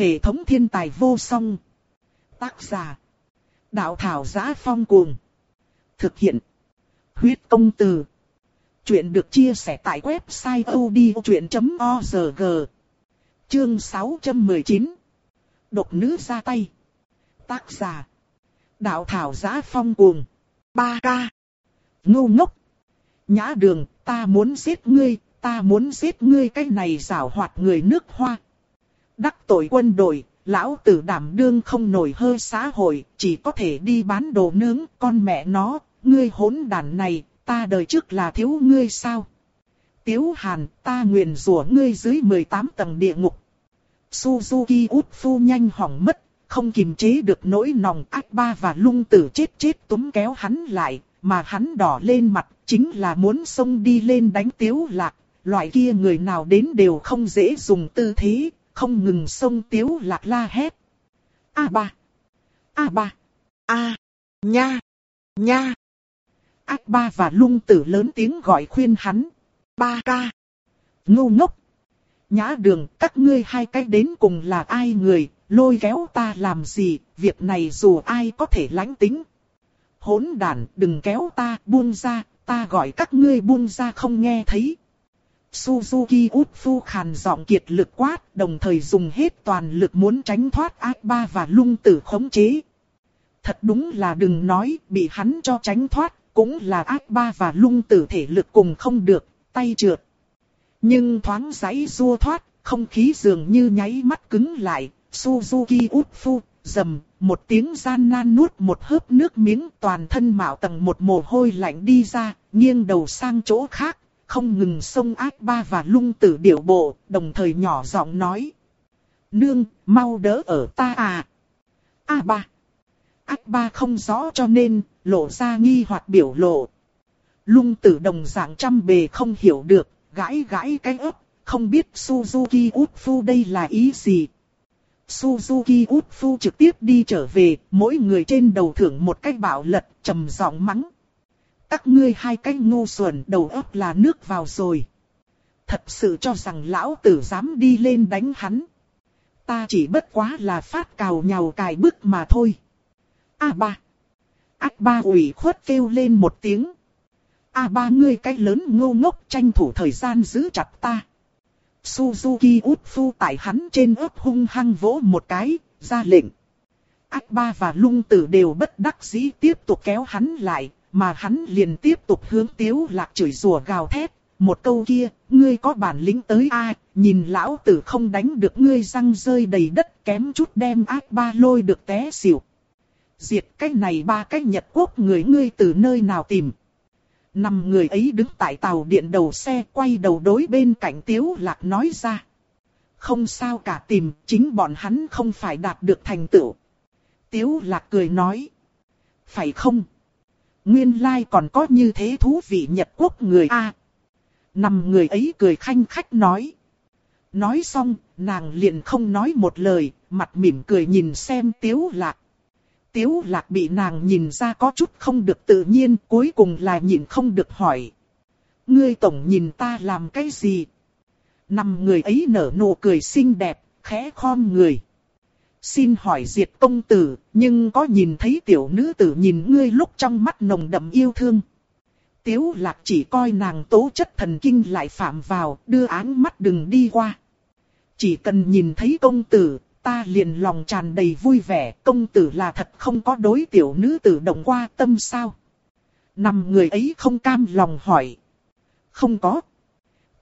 Hệ thống thiên tài vô song. Tác giả. Đạo thảo giá phong cuồng. Thực hiện. Huyết công từ. Chuyện được chia sẻ tại website odchuyện.org. Chương 619. Độc nữ ra tay. Tác giả. Đạo thảo giá phong cuồng. 3K. Ngu ngốc. Nhã đường, ta muốn giết ngươi, ta muốn giết ngươi cái này rảo hoạt người nước hoa. Đắc tội quân đội, lão tử đảm đương không nổi hơi xã hội, chỉ có thể đi bán đồ nướng, con mẹ nó, ngươi hỗn đàn này, ta đời trước là thiếu ngươi sao? Tiếu Hàn, ta nguyện rủa ngươi dưới 18 tầng địa ngục. Suzuki út phu nhanh hỏng mất, không kiềm chế được nỗi nòng ác ba và lung tử chết chết túm kéo hắn lại, mà hắn đỏ lên mặt, chính là muốn xông đi lên đánh tiếu lạc, loại kia người nào đến đều không dễ dùng tư thế, không ngừng xông tiếu lạc la hét. A ba, A ba, A, nha, nha. Ác ba và lung tử lớn tiếng gọi khuyên hắn. Ba ca, ngu ngốc. Nhã đường, các ngươi hai cách đến cùng là ai người, lôi kéo ta làm gì, việc này dù ai có thể lánh tính. Hỗn đàn, đừng kéo ta, buông ra, ta gọi các ngươi buông ra không nghe thấy. Suzuki út phu khàn giọng kiệt lực quát, đồng thời dùng hết toàn lực muốn tránh thoát ác ba và lung tử khống chế. Thật đúng là đừng nói, bị hắn cho tránh thoát, cũng là ác ba và lung tử thể lực cùng không được, tay trượt. Nhưng thoáng giấy rua thoát, không khí dường như nháy mắt cứng lại, Suzuki út phu, dầm, một tiếng gian nan nuốt một hớp nước miếng toàn thân mạo tầng một mồ hôi lạnh đi ra, nghiêng đầu sang chỗ khác, không ngừng xông ác ba và lung tử điệu bộ, đồng thời nhỏ giọng nói. Nương, mau đỡ ở ta à. A ba. Ác ba không rõ cho nên, lộ ra nghi hoặc biểu lộ. Lung tử đồng dạng trăm bề không hiểu được, gãi gãi cái ớt, không biết Suzuki út phu đây là ý gì. Suzuki út phu trực tiếp đi trở về, mỗi người trên đầu thưởng một cái bạo lật, trầm giọng mắng. Các ngươi hai cái ngu xuẩn đầu óc là nước vào rồi. Thật sự cho rằng lão tử dám đi lên đánh hắn. Ta chỉ bất quá là phát cào nhào cài bức mà thôi. A ba. Ác ba ủy khuất kêu lên một tiếng. A ba ngươi cái lớn ngô ngốc tranh thủ thời gian giữ chặt ta. Suzuki út phu tại hắn trên ớt hung hăng vỗ một cái, ra lệnh. Ác ba và lung tử đều bất đắc dĩ tiếp tục kéo hắn lại, mà hắn liền tiếp tục hướng tiếu lạc chửi rủa gào thét. Một câu kia, ngươi có bản lĩnh tới ai, nhìn lão tử không đánh được ngươi răng rơi đầy đất kém chút đem ác ba lôi được té xỉu. Diệt cái này ba cái Nhật Quốc người ngươi từ nơi nào tìm. Năm người ấy đứng tại tàu điện đầu xe quay đầu đối bên cạnh tiếu lạc nói ra. Không sao cả tìm, chính bọn hắn không phải đạt được thành tựu. Tiếu lạc cười nói. Phải không? Nguyên lai còn có như thế thú vị Nhật Quốc người A. Năm người ấy cười khanh khách nói. Nói xong, nàng liền không nói một lời, mặt mỉm cười nhìn xem tiếu lạc. Tiếu lạc bị nàng nhìn ra có chút không được tự nhiên, cuối cùng là nhìn không được hỏi. Ngươi tổng nhìn ta làm cái gì? Năm người ấy nở nụ cười xinh đẹp, khẽ khom người. Xin hỏi diệt công tử, nhưng có nhìn thấy tiểu nữ tử nhìn ngươi lúc trong mắt nồng đậm yêu thương. Tiếu lạc chỉ coi nàng tố chất thần kinh lại phạm vào, đưa áng mắt đừng đi qua. Chỉ cần nhìn thấy công tử, ta liền lòng tràn đầy vui vẻ, công tử là thật không có đối tiểu nữ tử động qua tâm sao. Năm người ấy không cam lòng hỏi. Không có.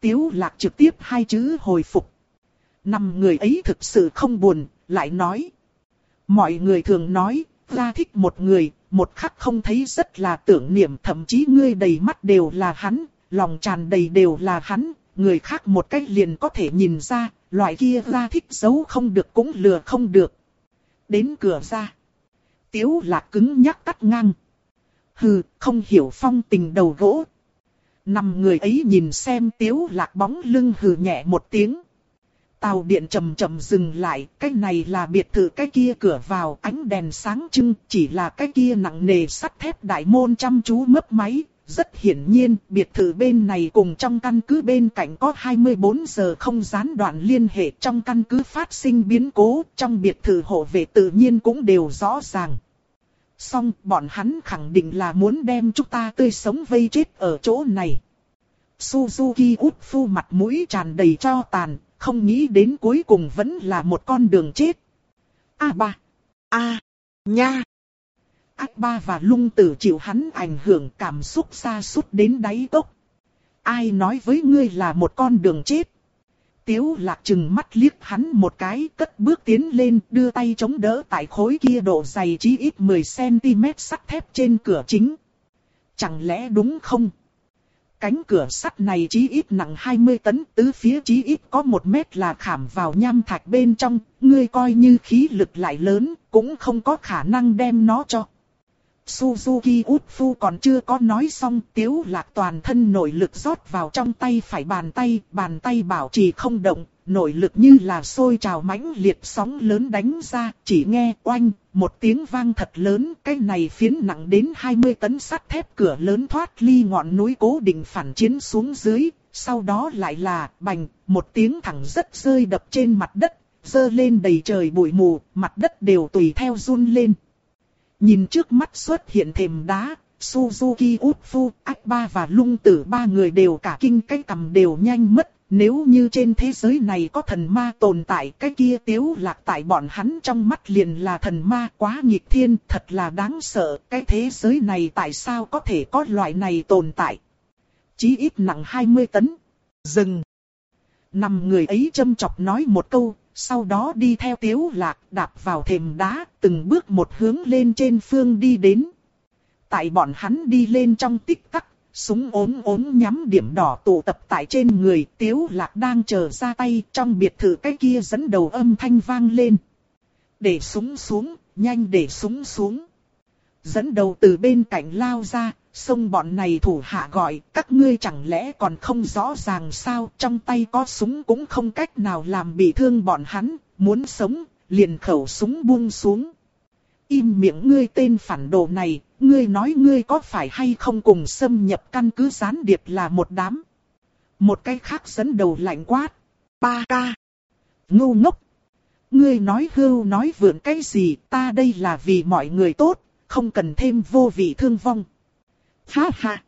Tiếu lạc trực tiếp hai chữ hồi phục. Năm người ấy thực sự không buồn, lại nói. Mọi người thường nói, ra thích một người, một khắc không thấy rất là tưởng niệm thậm chí ngươi đầy mắt đều là hắn, lòng tràn đầy đều là hắn, người khác một cách liền có thể nhìn ra, loại kia ra thích giấu không được cũng lừa không được. Đến cửa ra. Tiếu lạc cứng nhắc cắt ngang. Hừ, không hiểu phong tình đầu gỗ. Năm người ấy nhìn xem tiếu lạc bóng lưng hừ nhẹ một tiếng. Tàu điện chậm chậm dừng lại, cái này là biệt thự cái kia cửa vào, ánh đèn sáng trưng, chỉ là cái kia nặng nề sắt thép đại môn chăm chú mấp máy, rất hiển nhiên, biệt thự bên này cùng trong căn cứ bên cạnh có 24 giờ không gián đoạn liên hệ trong căn cứ phát sinh biến cố, trong biệt thự hộ vệ tự nhiên cũng đều rõ ràng. Song bọn hắn khẳng định là muốn đem chúng ta tươi sống vây chết ở chỗ này. Suzuki út phu mặt mũi tràn đầy cho tàn, không nghĩ đến cuối cùng vẫn là một con đường chết. A ba. A. Nha. Ác ba và lung tử chịu hắn ảnh hưởng cảm xúc xa suốt đến đáy cốc. Ai nói với ngươi là một con đường chết? Tiếu lạc chừng mắt liếc hắn một cái, cất bước tiến lên, đưa tay chống đỡ tại khối kia độ dày chí ít 10cm sắt thép trên cửa chính. Chẳng lẽ đúng không? Cánh cửa sắt này chí ít nặng 20 tấn, tứ phía chí ít có 1 mét là khảm vào nham thạch bên trong, ngươi coi như khí lực lại lớn, cũng không có khả năng đem nó cho. Suzuki Utsu còn chưa có nói xong, tiếu lạc toàn thân nội lực rót vào trong tay phải bàn tay, bàn tay bảo trì không động, nội lực như là sôi trào mãnh liệt sóng lớn đánh ra, chỉ nghe oanh, một tiếng vang thật lớn, cái này phiến nặng đến 20 tấn sắt thép cửa lớn thoát ly ngọn núi cố định phản chiến xuống dưới, sau đó lại là bành, một tiếng thẳng rất rơi đập trên mặt đất, dơ lên đầy trời bụi mù, mặt đất đều tùy theo run lên. Nhìn trước mắt xuất hiện thềm đá, Suzuki Utsu, Akba và Lung Tử ba người đều cả kinh cái cầm đều nhanh mất. Nếu như trên thế giới này có thần ma tồn tại cái kia tiếu lạc tại bọn hắn trong mắt liền là thần ma quá nghịch thiên thật là đáng sợ. Cái thế giới này tại sao có thể có loại này tồn tại? Chí ít nặng 20 tấn. Dừng. Nằm người ấy châm chọc nói một câu, sau đó đi theo tiếu lạc đạp vào thềm đá, từng bước một hướng lên trên phương đi đến. Tại bọn hắn đi lên trong tích tắc, súng ốm ốm nhắm điểm đỏ tụ tập tại trên người, tiếu lạc đang chờ ra tay, trong biệt thự cái kia dẫn đầu âm thanh vang lên. Để súng xuống, nhanh để súng xuống. Dẫn đầu từ bên cạnh lao ra, Xông bọn này thủ hạ gọi, các ngươi chẳng lẽ còn không rõ ràng sao, trong tay có súng cũng không cách nào làm bị thương bọn hắn, muốn sống, liền khẩu súng buông xuống. Im miệng ngươi tên phản đồ này, ngươi nói ngươi có phải hay không cùng xâm nhập căn cứ gián điệp là một đám. Một cái khác dẫn đầu lạnh quát. Ba ca. Ngu ngốc. Ngươi nói hưu nói vượn cái gì, ta đây là vì mọi người tốt, không cần thêm vô vị thương vong. Ha ha.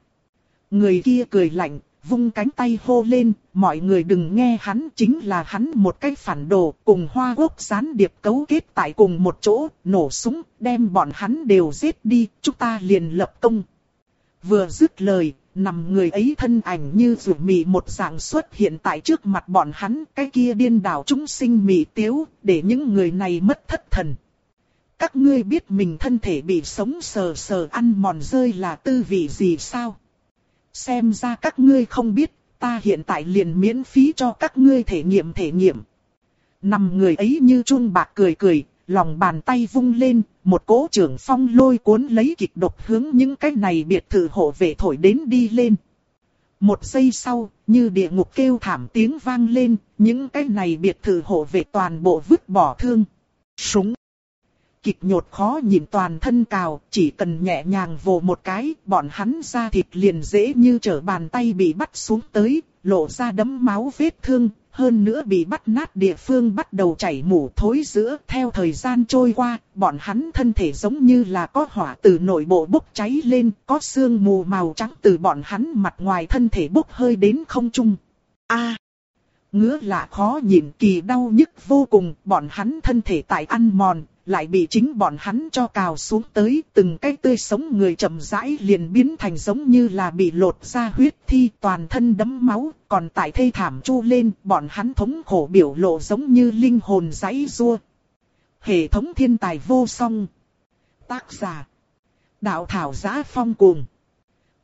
Người kia cười lạnh, vung cánh tay hô lên, mọi người đừng nghe hắn chính là hắn một cái phản đồ, cùng hoa quốc gián điệp cấu kết tại cùng một chỗ, nổ súng, đem bọn hắn đều giết đi, chúng ta liền lập công. Vừa dứt lời, nằm người ấy thân ảnh như rủ mị một dạng xuất hiện tại trước mặt bọn hắn, cái kia điên đảo chúng sinh mị tiếu, để những người này mất thất thần. Các ngươi biết mình thân thể bị sống sờ sờ ăn mòn rơi là tư vị gì sao? Xem ra các ngươi không biết, ta hiện tại liền miễn phí cho các ngươi thể nghiệm thể nghiệm. Nằm người ấy như chun bạc cười cười, lòng bàn tay vung lên, một cỗ trưởng phong lôi cuốn lấy kịch độc hướng những cái này biệt thự hộ vệ thổi đến đi lên. Một giây sau, như địa ngục kêu thảm tiếng vang lên, những cái này biệt thự hộ vệ toàn bộ vứt bỏ thương. Súng kịch nhột khó nhìn toàn thân cào, chỉ cần nhẹ nhàng vồ một cái, bọn hắn ra thịt liền dễ như trở bàn tay bị bắt xuống tới, lộ ra đấm máu vết thương, hơn nữa bị bắt nát địa phương bắt đầu chảy mủ thối giữa. Theo thời gian trôi qua, bọn hắn thân thể giống như là có hỏa từ nội bộ bốc cháy lên, có xương mù màu trắng từ bọn hắn mặt ngoài thân thể bốc hơi đến không trung. A Ngứa lạ khó nhìn kỳ đau nhức vô cùng, bọn hắn thân thể tại ăn mòn, lại bị chính bọn hắn cho cào xuống tới, từng cái tươi sống người chậm rãi liền biến thành giống như là bị lột ra huyết thi toàn thân đấm máu, còn tại thê thảm chu lên, bọn hắn thống khổ biểu lộ giống như linh hồn giấy rua. Hệ thống thiên tài vô song. Tác giả. Đạo thảo giá phong cuồng.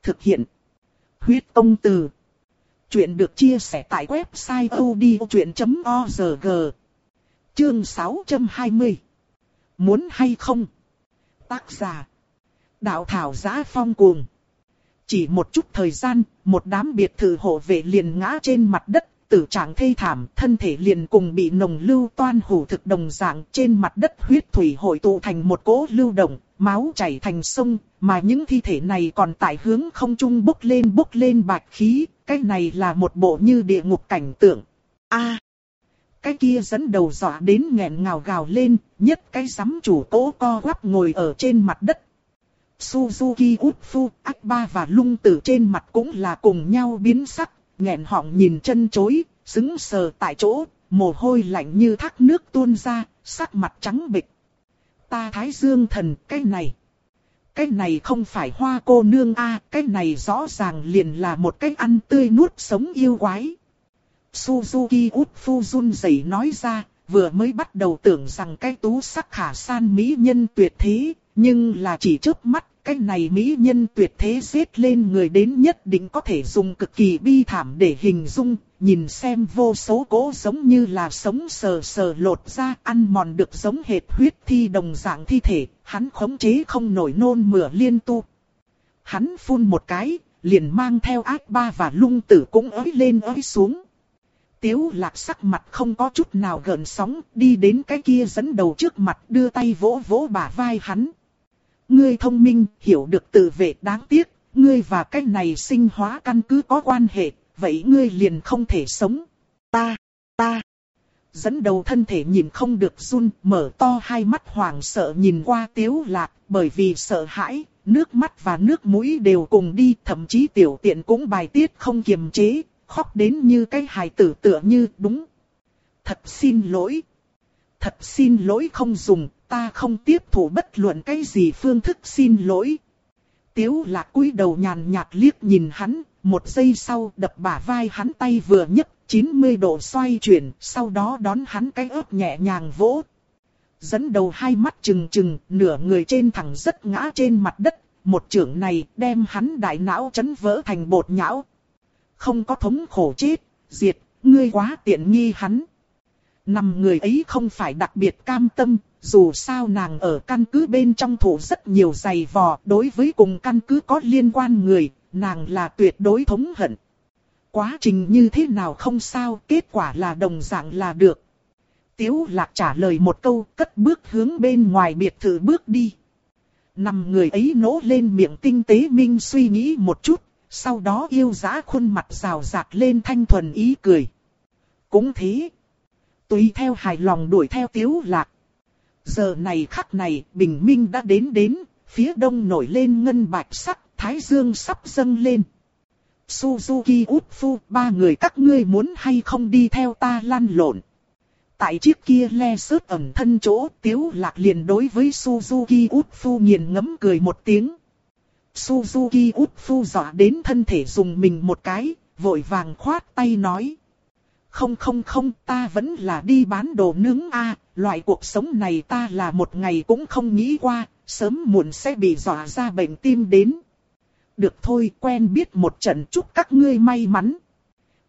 Thực hiện. Huyết công từ. Chuyện được chia sẻ tại website odchuyện.org. Chương 620 Muốn hay không? Tác giả. Đạo thảo giá phong cuồng. Chỉ một chút thời gian, một đám biệt thự hộ vệ liền ngã trên mặt đất, tử trạng thê thảm, thân thể liền cùng bị nồng lưu toan hủ thực đồng dạng trên mặt đất huyết thủy hội tụ thành một cỗ lưu động, máu chảy thành sông, mà những thi thể này còn tại hướng không trung bốc lên bốc lên bạch khí, cái này là một bộ như địa ngục cảnh tượng. A, cái kia dẫn đầu dọa đến nghẹn ngào gào lên, nhất cái sắm chủ cố co quắp ngồi ở trên mặt đất. Suzuki Utsu, Akba và lung tử trên mặt cũng là cùng nhau biến sắc, nghẹn họng nhìn chân chối, xứng sờ tại chỗ, mồ hôi lạnh như thác nước tuôn ra, sắc mặt trắng bịch Ta thái dương thần, cái này. Cái này không phải hoa cô nương a, cái này rõ ràng liền là một cái ăn tươi nuốt sống yêu quái. Suzuki Utsu run rẩy nói ra, vừa mới bắt đầu tưởng rằng cái tú sắc khả san mỹ nhân tuyệt thế, nhưng là chỉ trước mắt, cái này mỹ nhân tuyệt thế giết lên người đến nhất định có thể dùng cực kỳ bi thảm để hình dung, nhìn xem vô số cố giống như là sống sờ sờ lột ra ăn mòn được giống hệt huyết thi đồng dạng thi thể, hắn khống chế không nổi nôn mửa liên tu. Hắn phun một cái, liền mang theo ác ba và lung tử cũng ới lên ới xuống. Tiếu lạc sắc mặt không có chút nào gợn sóng, đi đến cái kia dẫn đầu trước mặt đưa tay vỗ vỗ bả vai hắn. Ngươi thông minh, hiểu được tự vệ đáng tiếc, ngươi và cái này sinh hóa căn cứ có quan hệ, vậy ngươi liền không thể sống. Ta, ta. Dẫn đầu thân thể nhìn không được run, mở to hai mắt hoàng sợ nhìn qua tiếu lạc, bởi vì sợ hãi, nước mắt và nước mũi đều cùng đi, thậm chí tiểu tiện cũng bài tiết không kiềm chế, khóc đến như cái hài tử tựa như đúng. Thật xin lỗi. Thật xin lỗi không dùng, ta không tiếp thủ bất luận cái gì phương thức xin lỗi. Tiếu lạc cúi đầu nhàn nhạt liếc nhìn hắn, một giây sau đập bả vai hắn tay vừa nhấc 90 độ xoay chuyển, sau đó đón hắn cái ớt nhẹ nhàng vỗ. Dẫn đầu hai mắt trừng trừng, nửa người trên thẳng rất ngã trên mặt đất, một trưởng này đem hắn đại não chấn vỡ thành bột nhão. Không có thống khổ chết, diệt, ngươi quá tiện nghi hắn. Nằm người ấy không phải đặc biệt cam tâm, dù sao nàng ở căn cứ bên trong thủ rất nhiều giày vò, đối với cùng căn cứ có liên quan người, nàng là tuyệt đối thống hận. Quá trình như thế nào không sao, kết quả là đồng dạng là được. Tiếu lạc trả lời một câu, cất bước hướng bên ngoài biệt thự bước đi. Nằm người ấy nỗ lên miệng tinh tế minh suy nghĩ một chút, sau đó yêu giá khuôn mặt rào rạt lên thanh thuần ý cười. Cũng thế. Tùy theo hài lòng đuổi theo tiếu lạc. Giờ này khắc này, bình minh đã đến đến, phía đông nổi lên ngân bạch sắc, thái dương sắp dâng lên. Suzuki Utsu, ba người các ngươi muốn hay không đi theo ta lăn lộn. Tại chiếc kia le sớt ẩn thân chỗ, tiếu lạc liền đối với Suzuki Utsu nghiền ngấm cười một tiếng. Suzuki Utsu dọa đến thân thể dùng mình một cái, vội vàng khoát tay nói. Không không không, ta vẫn là đi bán đồ nướng a loại cuộc sống này ta là một ngày cũng không nghĩ qua, sớm muộn sẽ bị dọa ra bệnh tim đến. Được thôi, quen biết một trận chúc các ngươi may mắn.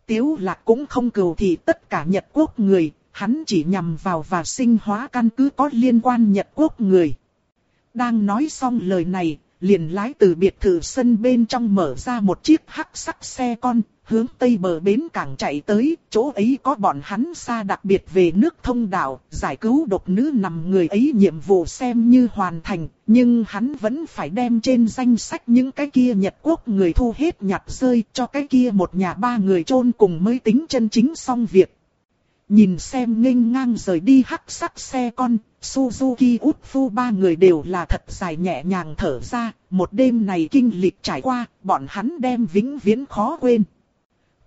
Tiếu lạc cũng không cầu thì tất cả Nhật Quốc người, hắn chỉ nhằm vào và sinh hóa căn cứ có liên quan Nhật Quốc người. Đang nói xong lời này, liền lái từ biệt thự sân bên trong mở ra một chiếc hắc sắc xe con, hướng tây bờ bến cảng chạy tới, chỗ ấy có bọn hắn xa đặc biệt về nước thông đạo, giải cứu độc nữ nằm người ấy nhiệm vụ xem như hoàn thành, nhưng hắn vẫn phải đem trên danh sách những cái kia Nhật Quốc người thu hết nhặt rơi cho cái kia một nhà ba người chôn cùng mới tính chân chính xong việc. Nhìn xem nghênh ngang rời đi hắc sắc xe con, Suzuki Utsu ba người đều là thật dài nhẹ nhàng thở ra, một đêm này kinh lịch trải qua, bọn hắn đem vĩnh viễn khó quên.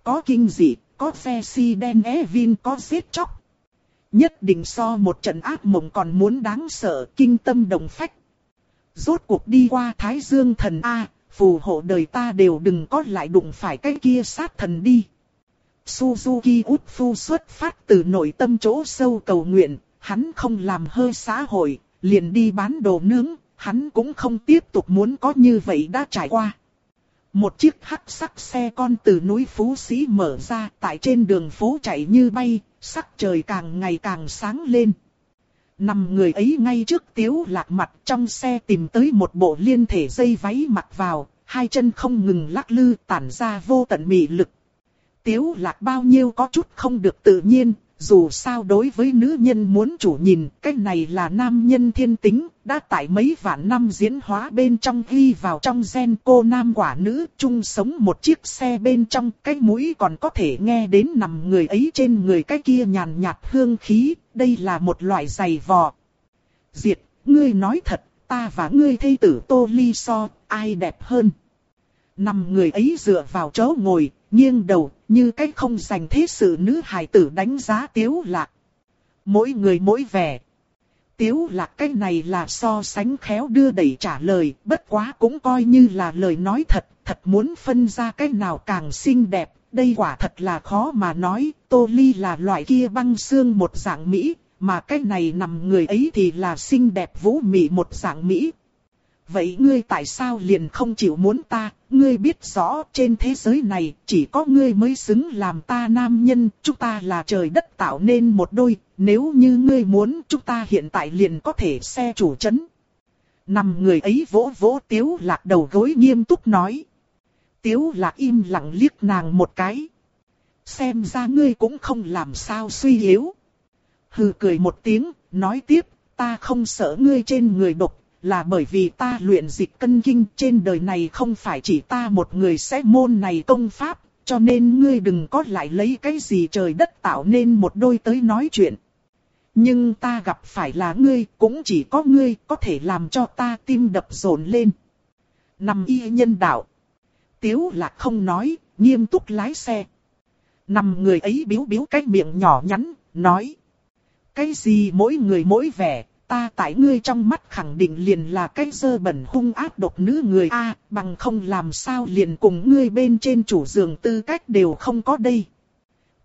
Có kinh dị, có xe si đen Evin, có giết chóc. Nhất định so một trận ác mộng còn muốn đáng sợ, kinh tâm đồng phách. Rốt cuộc đi qua Thái Dương thần A, phù hộ đời ta đều đừng có lại đụng phải cái kia sát thần đi. Suzuki Utsu xuất phát từ nội tâm chỗ sâu cầu nguyện, hắn không làm hơi xã hội, liền đi bán đồ nướng, hắn cũng không tiếp tục muốn có như vậy đã trải qua. Một chiếc hắc sắc xe con từ núi Phú Sĩ mở ra tại trên đường phố chạy như bay, sắc trời càng ngày càng sáng lên. Nằm người ấy ngay trước tiếu lạc mặt trong xe tìm tới một bộ liên thể dây váy mặc vào, hai chân không ngừng lắc lư tản ra vô tận mị lực. Tiếu lạc bao nhiêu có chút không được tự nhiên, dù sao đối với nữ nhân muốn chủ nhìn, cái này là nam nhân thiên tính, đã tại mấy vạn năm diễn hóa bên trong ghi vào trong gen cô nam quả nữ, chung sống một chiếc xe bên trong, cái mũi còn có thể nghe đến nằm người ấy trên người cái kia nhàn nhạt hương khí, đây là một loại giày vò. Diệt, ngươi nói thật, ta và ngươi thây tử tô ly so, ai đẹp hơn? Nằm người ấy dựa vào chỗ ngồi, nghiêng đầu, như cách không dành thế sự nữ hài tử đánh giá tiếu lạc. Mỗi người mỗi vẻ. Tiếu lạc cái này là so sánh khéo đưa đẩy trả lời, bất quá cũng coi như là lời nói thật, thật muốn phân ra cái nào càng xinh đẹp, đây quả thật là khó mà nói, Tô Ly là loại kia băng xương một dạng Mỹ, mà cái này nằm người ấy thì là xinh đẹp vũ mị một dạng Mỹ. Vậy ngươi tại sao liền không chịu muốn ta, ngươi biết rõ trên thế giới này chỉ có ngươi mới xứng làm ta nam nhân, chúng ta là trời đất tạo nên một đôi, nếu như ngươi muốn chúng ta hiện tại liền có thể xe chủ chấn. Nằm người ấy vỗ vỗ tiếu lạc đầu gối nghiêm túc nói. Tiếu lạc im lặng liếc nàng một cái. Xem ra ngươi cũng không làm sao suy yếu. Hừ cười một tiếng, nói tiếp, ta không sợ ngươi trên người độc, là bởi vì ta luyện dịch cân kinh trên đời này không phải chỉ ta một người sẽ môn này công pháp, cho nên ngươi đừng có lại lấy cái gì trời đất tạo nên một đôi tới nói chuyện. Nhưng ta gặp phải là ngươi, cũng chỉ có ngươi có thể làm cho ta tim đập rộn lên. Nằm y nhân đạo. Tiếu là không nói, nghiêm túc lái xe. Nằm người ấy biếu biếu cái miệng nhỏ nhắn, nói. Cái gì mỗi người mỗi vẻ, ta tại ngươi trong mắt khẳng định liền là cái dơ bẩn hung ác độc nữ người A, bằng không làm sao liền cùng ngươi bên trên chủ giường tư cách đều không có đây.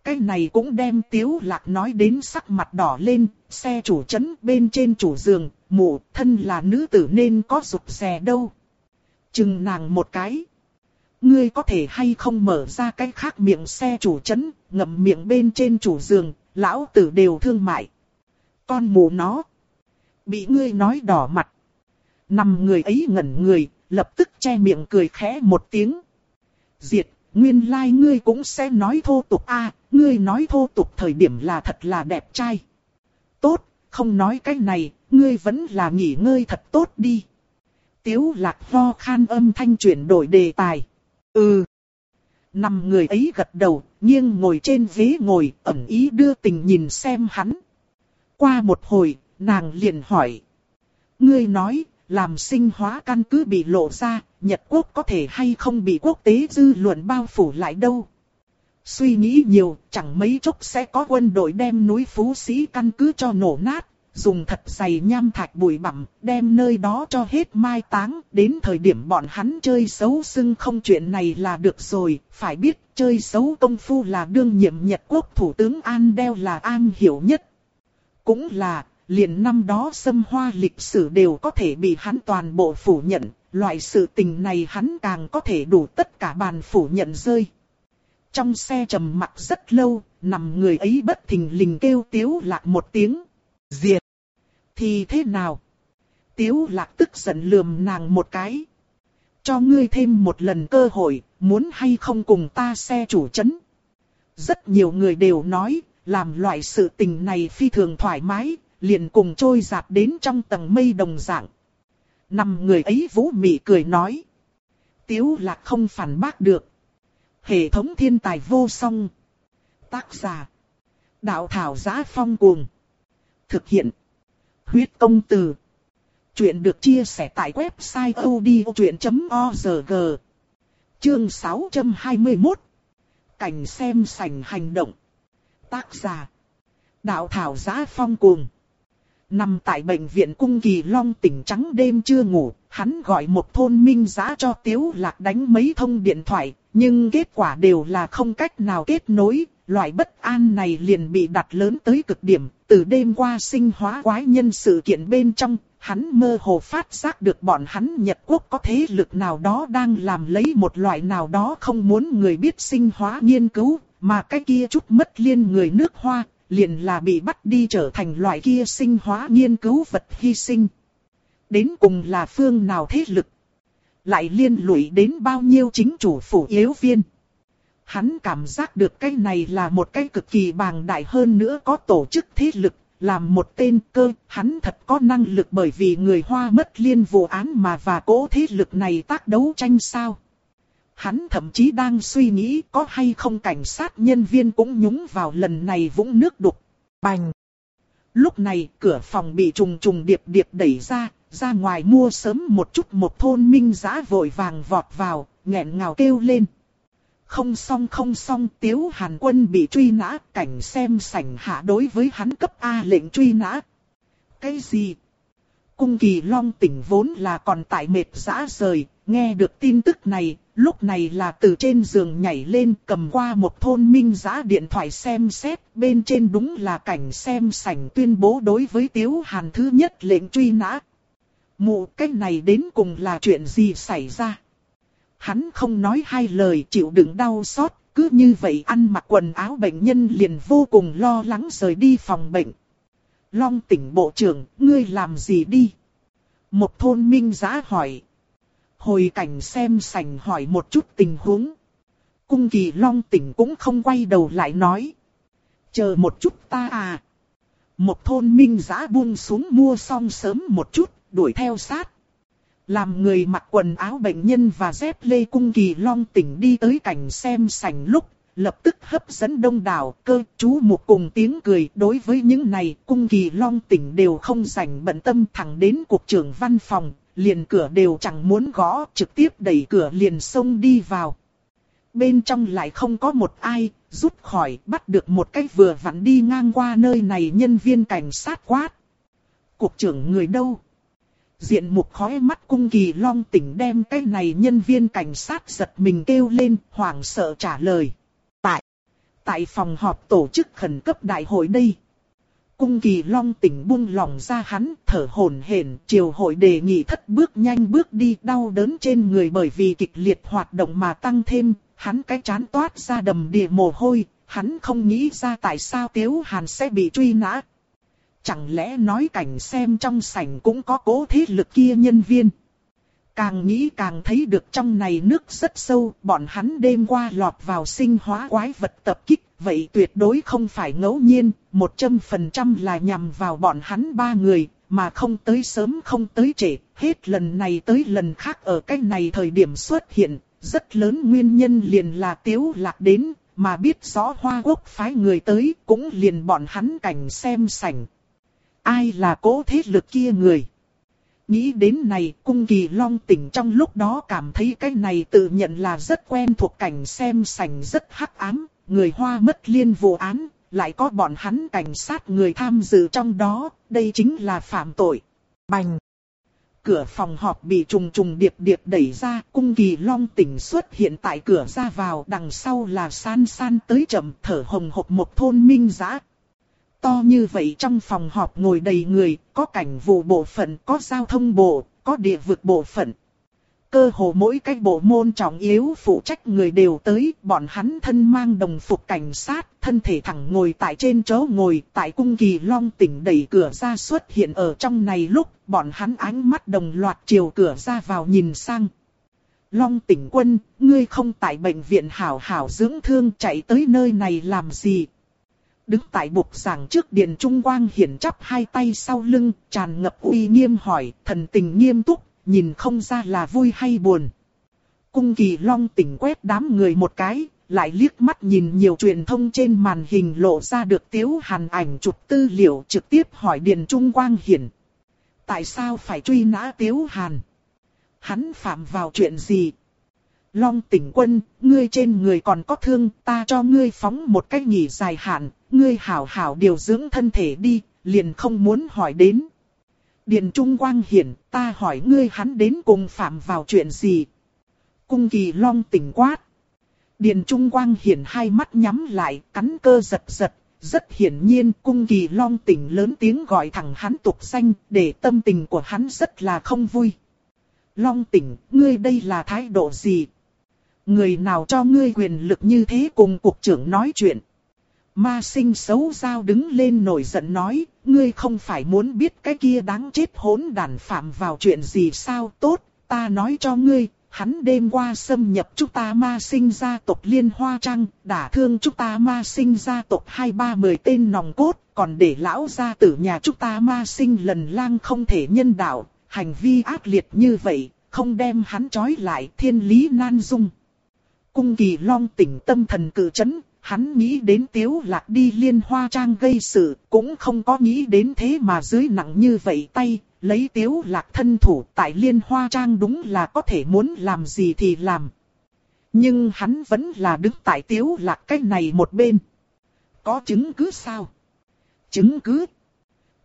Cái này cũng đem tiếu lạc nói đến sắc mặt đỏ lên, xe chủ chấn bên trên chủ giường, mụ thân là nữ tử nên có rụt rè đâu. Chừng nàng một cái. Ngươi có thể hay không mở ra cái khác miệng xe chủ chấn, ngậm miệng bên trên chủ giường, lão tử đều thương mại. Con mù nó. Bị ngươi nói đỏ mặt. Nằm người ấy ngẩn người, lập tức che miệng cười khẽ một tiếng. Diệt, nguyên lai like ngươi cũng sẽ nói thô tục a ngươi nói thô tục thời điểm là thật là đẹp trai. Tốt, không nói cái này, ngươi vẫn là nghỉ ngơi thật tốt đi. Tiếu lạc ho khan âm thanh chuyển đổi đề tài. Ừ. Nằm người ấy gật đầu, nghiêng ngồi trên ghế ngồi, ẩn ý đưa tình nhìn xem hắn. Qua một hồi, nàng liền hỏi. Ngươi nói, làm sinh hóa căn cứ bị lộ ra, Nhật Quốc có thể hay không bị quốc tế dư luận bao phủ lại đâu. Suy nghĩ nhiều, chẳng mấy chốc sẽ có quân đội đem núi Phú Sĩ căn cứ cho nổ nát, dùng thật dày nham thạch bụi bặm, đem nơi đó cho hết mai táng, đến thời điểm bọn hắn chơi xấu xưng không chuyện này là được rồi, phải biết chơi xấu công phu là đương nhiệm Nhật Quốc Thủ tướng An Đeo là an hiểu nhất. Cũng là, liền năm đó xâm hoa lịch sử đều có thể bị hắn toàn bộ phủ nhận, loại sự tình này hắn càng có thể đủ tất cả bàn phủ nhận rơi. Trong xe trầm mặc rất lâu, nằm người ấy bất thình lình kêu tiếu lạc một tiếng. Diệt! Thì thế nào? Tiếu lạc tức giận lườm nàng một cái. Cho ngươi thêm một lần cơ hội, muốn hay không cùng ta xe chủ chấn. Rất nhiều người đều nói, làm loại sự tình này phi thường thoải mái, liền cùng trôi giạt đến trong tầng mây đồng dạng. Nằm người ấy vũ mị cười nói. Tiếu lạc không phản bác được. Hệ thống thiên tài vô song. Tác giả. Đạo thảo giá phong cuồng. Thực hiện. Huyết công từ. Chuyện được chia sẻ tại website odchuyện.org. Chương 621. Cảnh xem sảnh hành động. Tác giả. Đạo thảo giá phong cuồng. Nằm tại bệnh viện cung kỳ long tỉnh trắng đêm chưa ngủ, hắn gọi một thôn minh giá cho Tiếu Lạc đánh mấy thông điện thoại, nhưng kết quả đều là không cách nào kết nối, loại bất an này liền bị đặt lớn tới cực điểm, từ đêm qua sinh hóa quái nhân sự kiện bên trong, hắn mơ hồ phát giác được bọn hắn Nhật Quốc có thế lực nào đó đang làm lấy một loại nào đó không muốn người biết sinh hóa nghiên cứu, mà cái kia chút mất liên người nước hoa, liền là bị bắt đi trở thành loại kia sinh hóa nghiên cứu vật hy sinh. Đến cùng là phương nào thế lực? Lại liên lụy đến bao nhiêu chính chủ phủ yếu viên? hắn cảm giác được cái này là một cái cực kỳ bàng đại hơn nữa có tổ chức thế lực, làm một tên cơ, hắn thật có năng lực bởi vì người Hoa mất liên vụ án mà và cố thế lực này tác đấu tranh sao. Hắn thậm chí đang suy nghĩ có hay không cảnh sát nhân viên cũng nhúng vào lần này vũng nước đục. Bành! Lúc này cửa phòng bị trùng trùng điệp điệp đẩy ra, ra ngoài mua sớm một chút một thôn minh giã vội vàng vọt vào, nghẹn ngào kêu lên. Không xong không xong tiếu hàn quân bị truy nã, cảnh xem sảnh hạ đối với hắn cấp A lệnh truy nã. Cái gì? Cung kỳ long tỉnh vốn là còn tại mệt dã rời, nghe được tin tức này, lúc này là từ trên giường nhảy lên cầm qua một thôn minh giã điện thoại xem xét, bên trên đúng là cảnh xem sảnh tuyên bố đối với tiếu hàn thứ nhất lệnh truy nã. Mụ cách này đến cùng là chuyện gì xảy ra? Hắn không nói hai lời chịu đựng đau xót, cứ như vậy ăn mặc quần áo bệnh nhân liền vô cùng lo lắng rời đi phòng bệnh. Long tỉnh bộ trưởng, ngươi làm gì đi? Một thôn minh giá hỏi. Hồi cảnh xem sành hỏi một chút tình huống. Cung kỳ long tỉnh cũng không quay đầu lại nói. Chờ một chút ta à. Một thôn minh giá buông xuống mua xong sớm một chút, đuổi theo sát. Làm người mặc quần áo bệnh nhân và dép lê cung kỳ long tỉnh đi tới cảnh xem sảnh lúc, lập tức hấp dẫn đông đảo cơ chú một cùng tiếng cười. Đối với những này, cung kỳ long tỉnh đều không rảnh bận tâm thẳng đến cục trưởng văn phòng, liền cửa đều chẳng muốn gõ, trực tiếp đẩy cửa liền xông đi vào. Bên trong lại không có một ai, rút khỏi, bắt được một cái vừa vặn đi ngang qua nơi này nhân viên cảnh sát quát. Cục trưởng người đâu? Diện mục khói mắt cung kỳ long tỉnh đem cái này nhân viên cảnh sát giật mình kêu lên, hoảng sợ trả lời. Tại, phòng họp tổ chức khẩn cấp đại hội đây. Cung kỳ long tỉnh buông lòng ra hắn, thở hổn hển, triều hội đề nghị thất bước nhanh bước đi đau đớn trên người bởi vì kịch liệt hoạt động mà tăng thêm, hắn cái chán toát ra đầm đìa mồ hôi, hắn không nghĩ ra tại sao Tiếu Hàn sẽ bị truy nã, Chẳng lẽ nói cảnh xem trong sảnh cũng có cố thế lực kia nhân viên. Càng nghĩ càng thấy được trong này nước rất sâu, bọn hắn đêm qua lọt vào sinh hóa quái vật tập kích, vậy tuyệt đối không phải ngẫu nhiên, một trăm phần trăm là nhằm vào bọn hắn ba người, mà không tới sớm không tới trễ, hết lần này tới lần khác ở cách này thời điểm xuất hiện, rất lớn nguyên nhân liền là tiếu lạc đến, mà biết rõ hoa quốc phái người tới, cũng liền bọn hắn cảnh xem sảnh, ai là cố thế lực kia người. Nghĩ đến này, cung kỳ long tỉnh trong lúc đó cảm thấy cái này tự nhận là rất quen thuộc cảnh xem sảnh rất hắc ám, người hoa mất liên vụ án, lại có bọn hắn cảnh sát người tham dự trong đó, đây chính là phạm tội. Bành! Cửa phòng họp bị trùng trùng điệp điệp đẩy ra, cung kỳ long tỉnh xuất hiện tại cửa ra vào, đằng sau là san san tới chậm thở hồng hộc một thôn minh giã, To như vậy trong phòng họp ngồi đầy người, có cảnh vụ bộ phận, có giao thông bộ, có địa vực bộ phận. Cơ hồ mỗi cái bộ môn trọng yếu phụ trách người đều tới, bọn hắn thân mang đồng phục cảnh sát, thân thể thẳng ngồi tại trên chỗ ngồi, tại cung kỳ long tỉnh đẩy cửa ra xuất hiện ở trong này lúc, bọn hắn ánh mắt đồng loạt chiều cửa ra vào nhìn sang. Long tỉnh quân, ngươi không tại bệnh viện hảo hảo dưỡng thương chạy tới nơi này làm gì, Đứng tại bục giảng trước điện trung quang hiển chắp hai tay sau lưng, tràn ngập uy nghiêm hỏi, thần tình nghiêm túc, nhìn không ra là vui hay buồn. Cung kỳ long tỉnh quét đám người một cái, lại liếc mắt nhìn nhiều truyền thông trên màn hình lộ ra được tiếu hàn ảnh chụp tư liệu trực tiếp hỏi điện trung quang hiển. Tại sao phải truy nã tiếu hàn? Hắn phạm vào chuyện gì? Long tỉnh quân, ngươi trên người còn có thương, ta cho ngươi phóng một cách nghỉ dài hạn, ngươi hảo hảo điều dưỡng thân thể đi, liền không muốn hỏi đến. Điền Trung Quang Hiển, ta hỏi ngươi hắn đến cùng phạm vào chuyện gì? Cung kỳ long tỉnh quát. Điền Trung Quang Hiển hai mắt nhắm lại, cắn cơ giật giật, rất hiển nhiên cung kỳ long tỉnh lớn tiếng gọi thẳng hắn tục danh, để tâm tình của hắn rất là không vui. Long tỉnh, ngươi đây là thái độ gì? Người nào cho ngươi quyền lực như thế cùng cục trưởng nói chuyện? Ma sinh xấu giao đứng lên nổi giận nói, ngươi không phải muốn biết cái kia đáng chết hỗn đàn phạm vào chuyện gì sao tốt, ta nói cho ngươi, hắn đêm qua xâm nhập chúng ta ma sinh gia tộc Liên Hoa Trăng, đả thương chúng ta ma sinh gia tộc hai ba mười tên nòng cốt, còn để lão gia tử nhà chúng ta ma sinh lần lang không thể nhân đạo, hành vi ác liệt như vậy, không đem hắn trói lại thiên lý nan dung. Cung kỳ long tỉnh tâm thần cử chấn, hắn nghĩ đến tiếu lạc đi liên hoa trang gây sự, cũng không có nghĩ đến thế mà dưới nặng như vậy tay, lấy tiếu lạc thân thủ tại liên hoa trang đúng là có thể muốn làm gì thì làm. Nhưng hắn vẫn là đứng tại tiếu lạc cái này một bên. Có chứng cứ sao? Chứng cứ?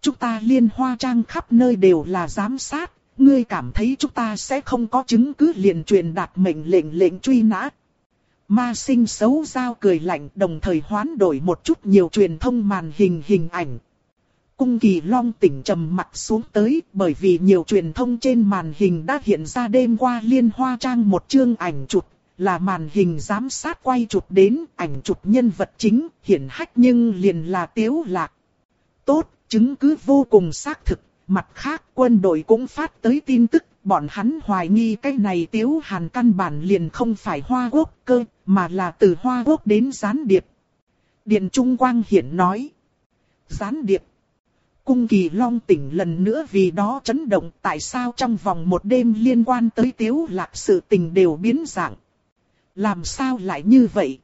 Chúng ta liên hoa trang khắp nơi đều là giám sát, ngươi cảm thấy chúng ta sẽ không có chứng cứ liền truyền đạt mệnh lệnh lệnh truy nã. Ma sinh xấu giao cười lạnh đồng thời hoán đổi một chút nhiều truyền thông màn hình hình ảnh. Cung kỳ long tỉnh trầm mặt xuống tới bởi vì nhiều truyền thông trên màn hình đã hiện ra đêm qua liên hoa trang một chương ảnh chụp là màn hình giám sát quay chụp đến ảnh chụp nhân vật chính hiển hách nhưng liền là tiếu lạc. Tốt, chứng cứ vô cùng xác thực, mặt khác quân đội cũng phát tới tin tức bọn hắn hoài nghi cái này tiếu hàn căn bản liền không phải hoa quốc cơ, mà là từ hoa quốc đến gián điệp. Điện Trung Quang Hiển nói. Gián điệp. Cung kỳ long tỉnh lần nữa vì đó chấn động tại sao trong vòng một đêm liên quan tới tiếu lạc sự tình đều biến dạng. Làm sao lại như vậy?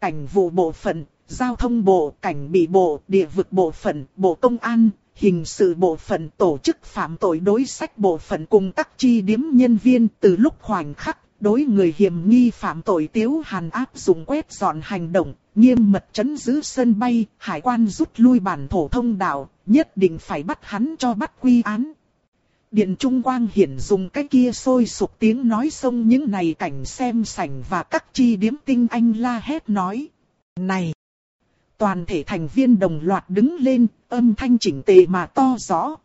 Cảnh vụ bộ phận, giao thông bộ, cảnh bị bộ, địa vực bộ phận, bộ công an, hình sự bộ phận tổ chức phạm tội đối sách bộ phận cùng các chi điếm nhân viên từ lúc khoảnh khắc đối người hiểm nghi phạm tội tiếu hàn áp dụng quét dọn hành động, nghiêm mật chấn giữ sân bay, hải quan rút lui bản thổ thông đạo, nhất định phải bắt hắn cho bắt quy án. Điện Trung Quang hiển dùng cái kia sôi sục tiếng nói xong những này cảnh xem sảnh và các chi điếm tinh anh la hét nói. Này! Toàn thể thành viên đồng loạt đứng lên, âm thanh chỉnh tề mà to rõ.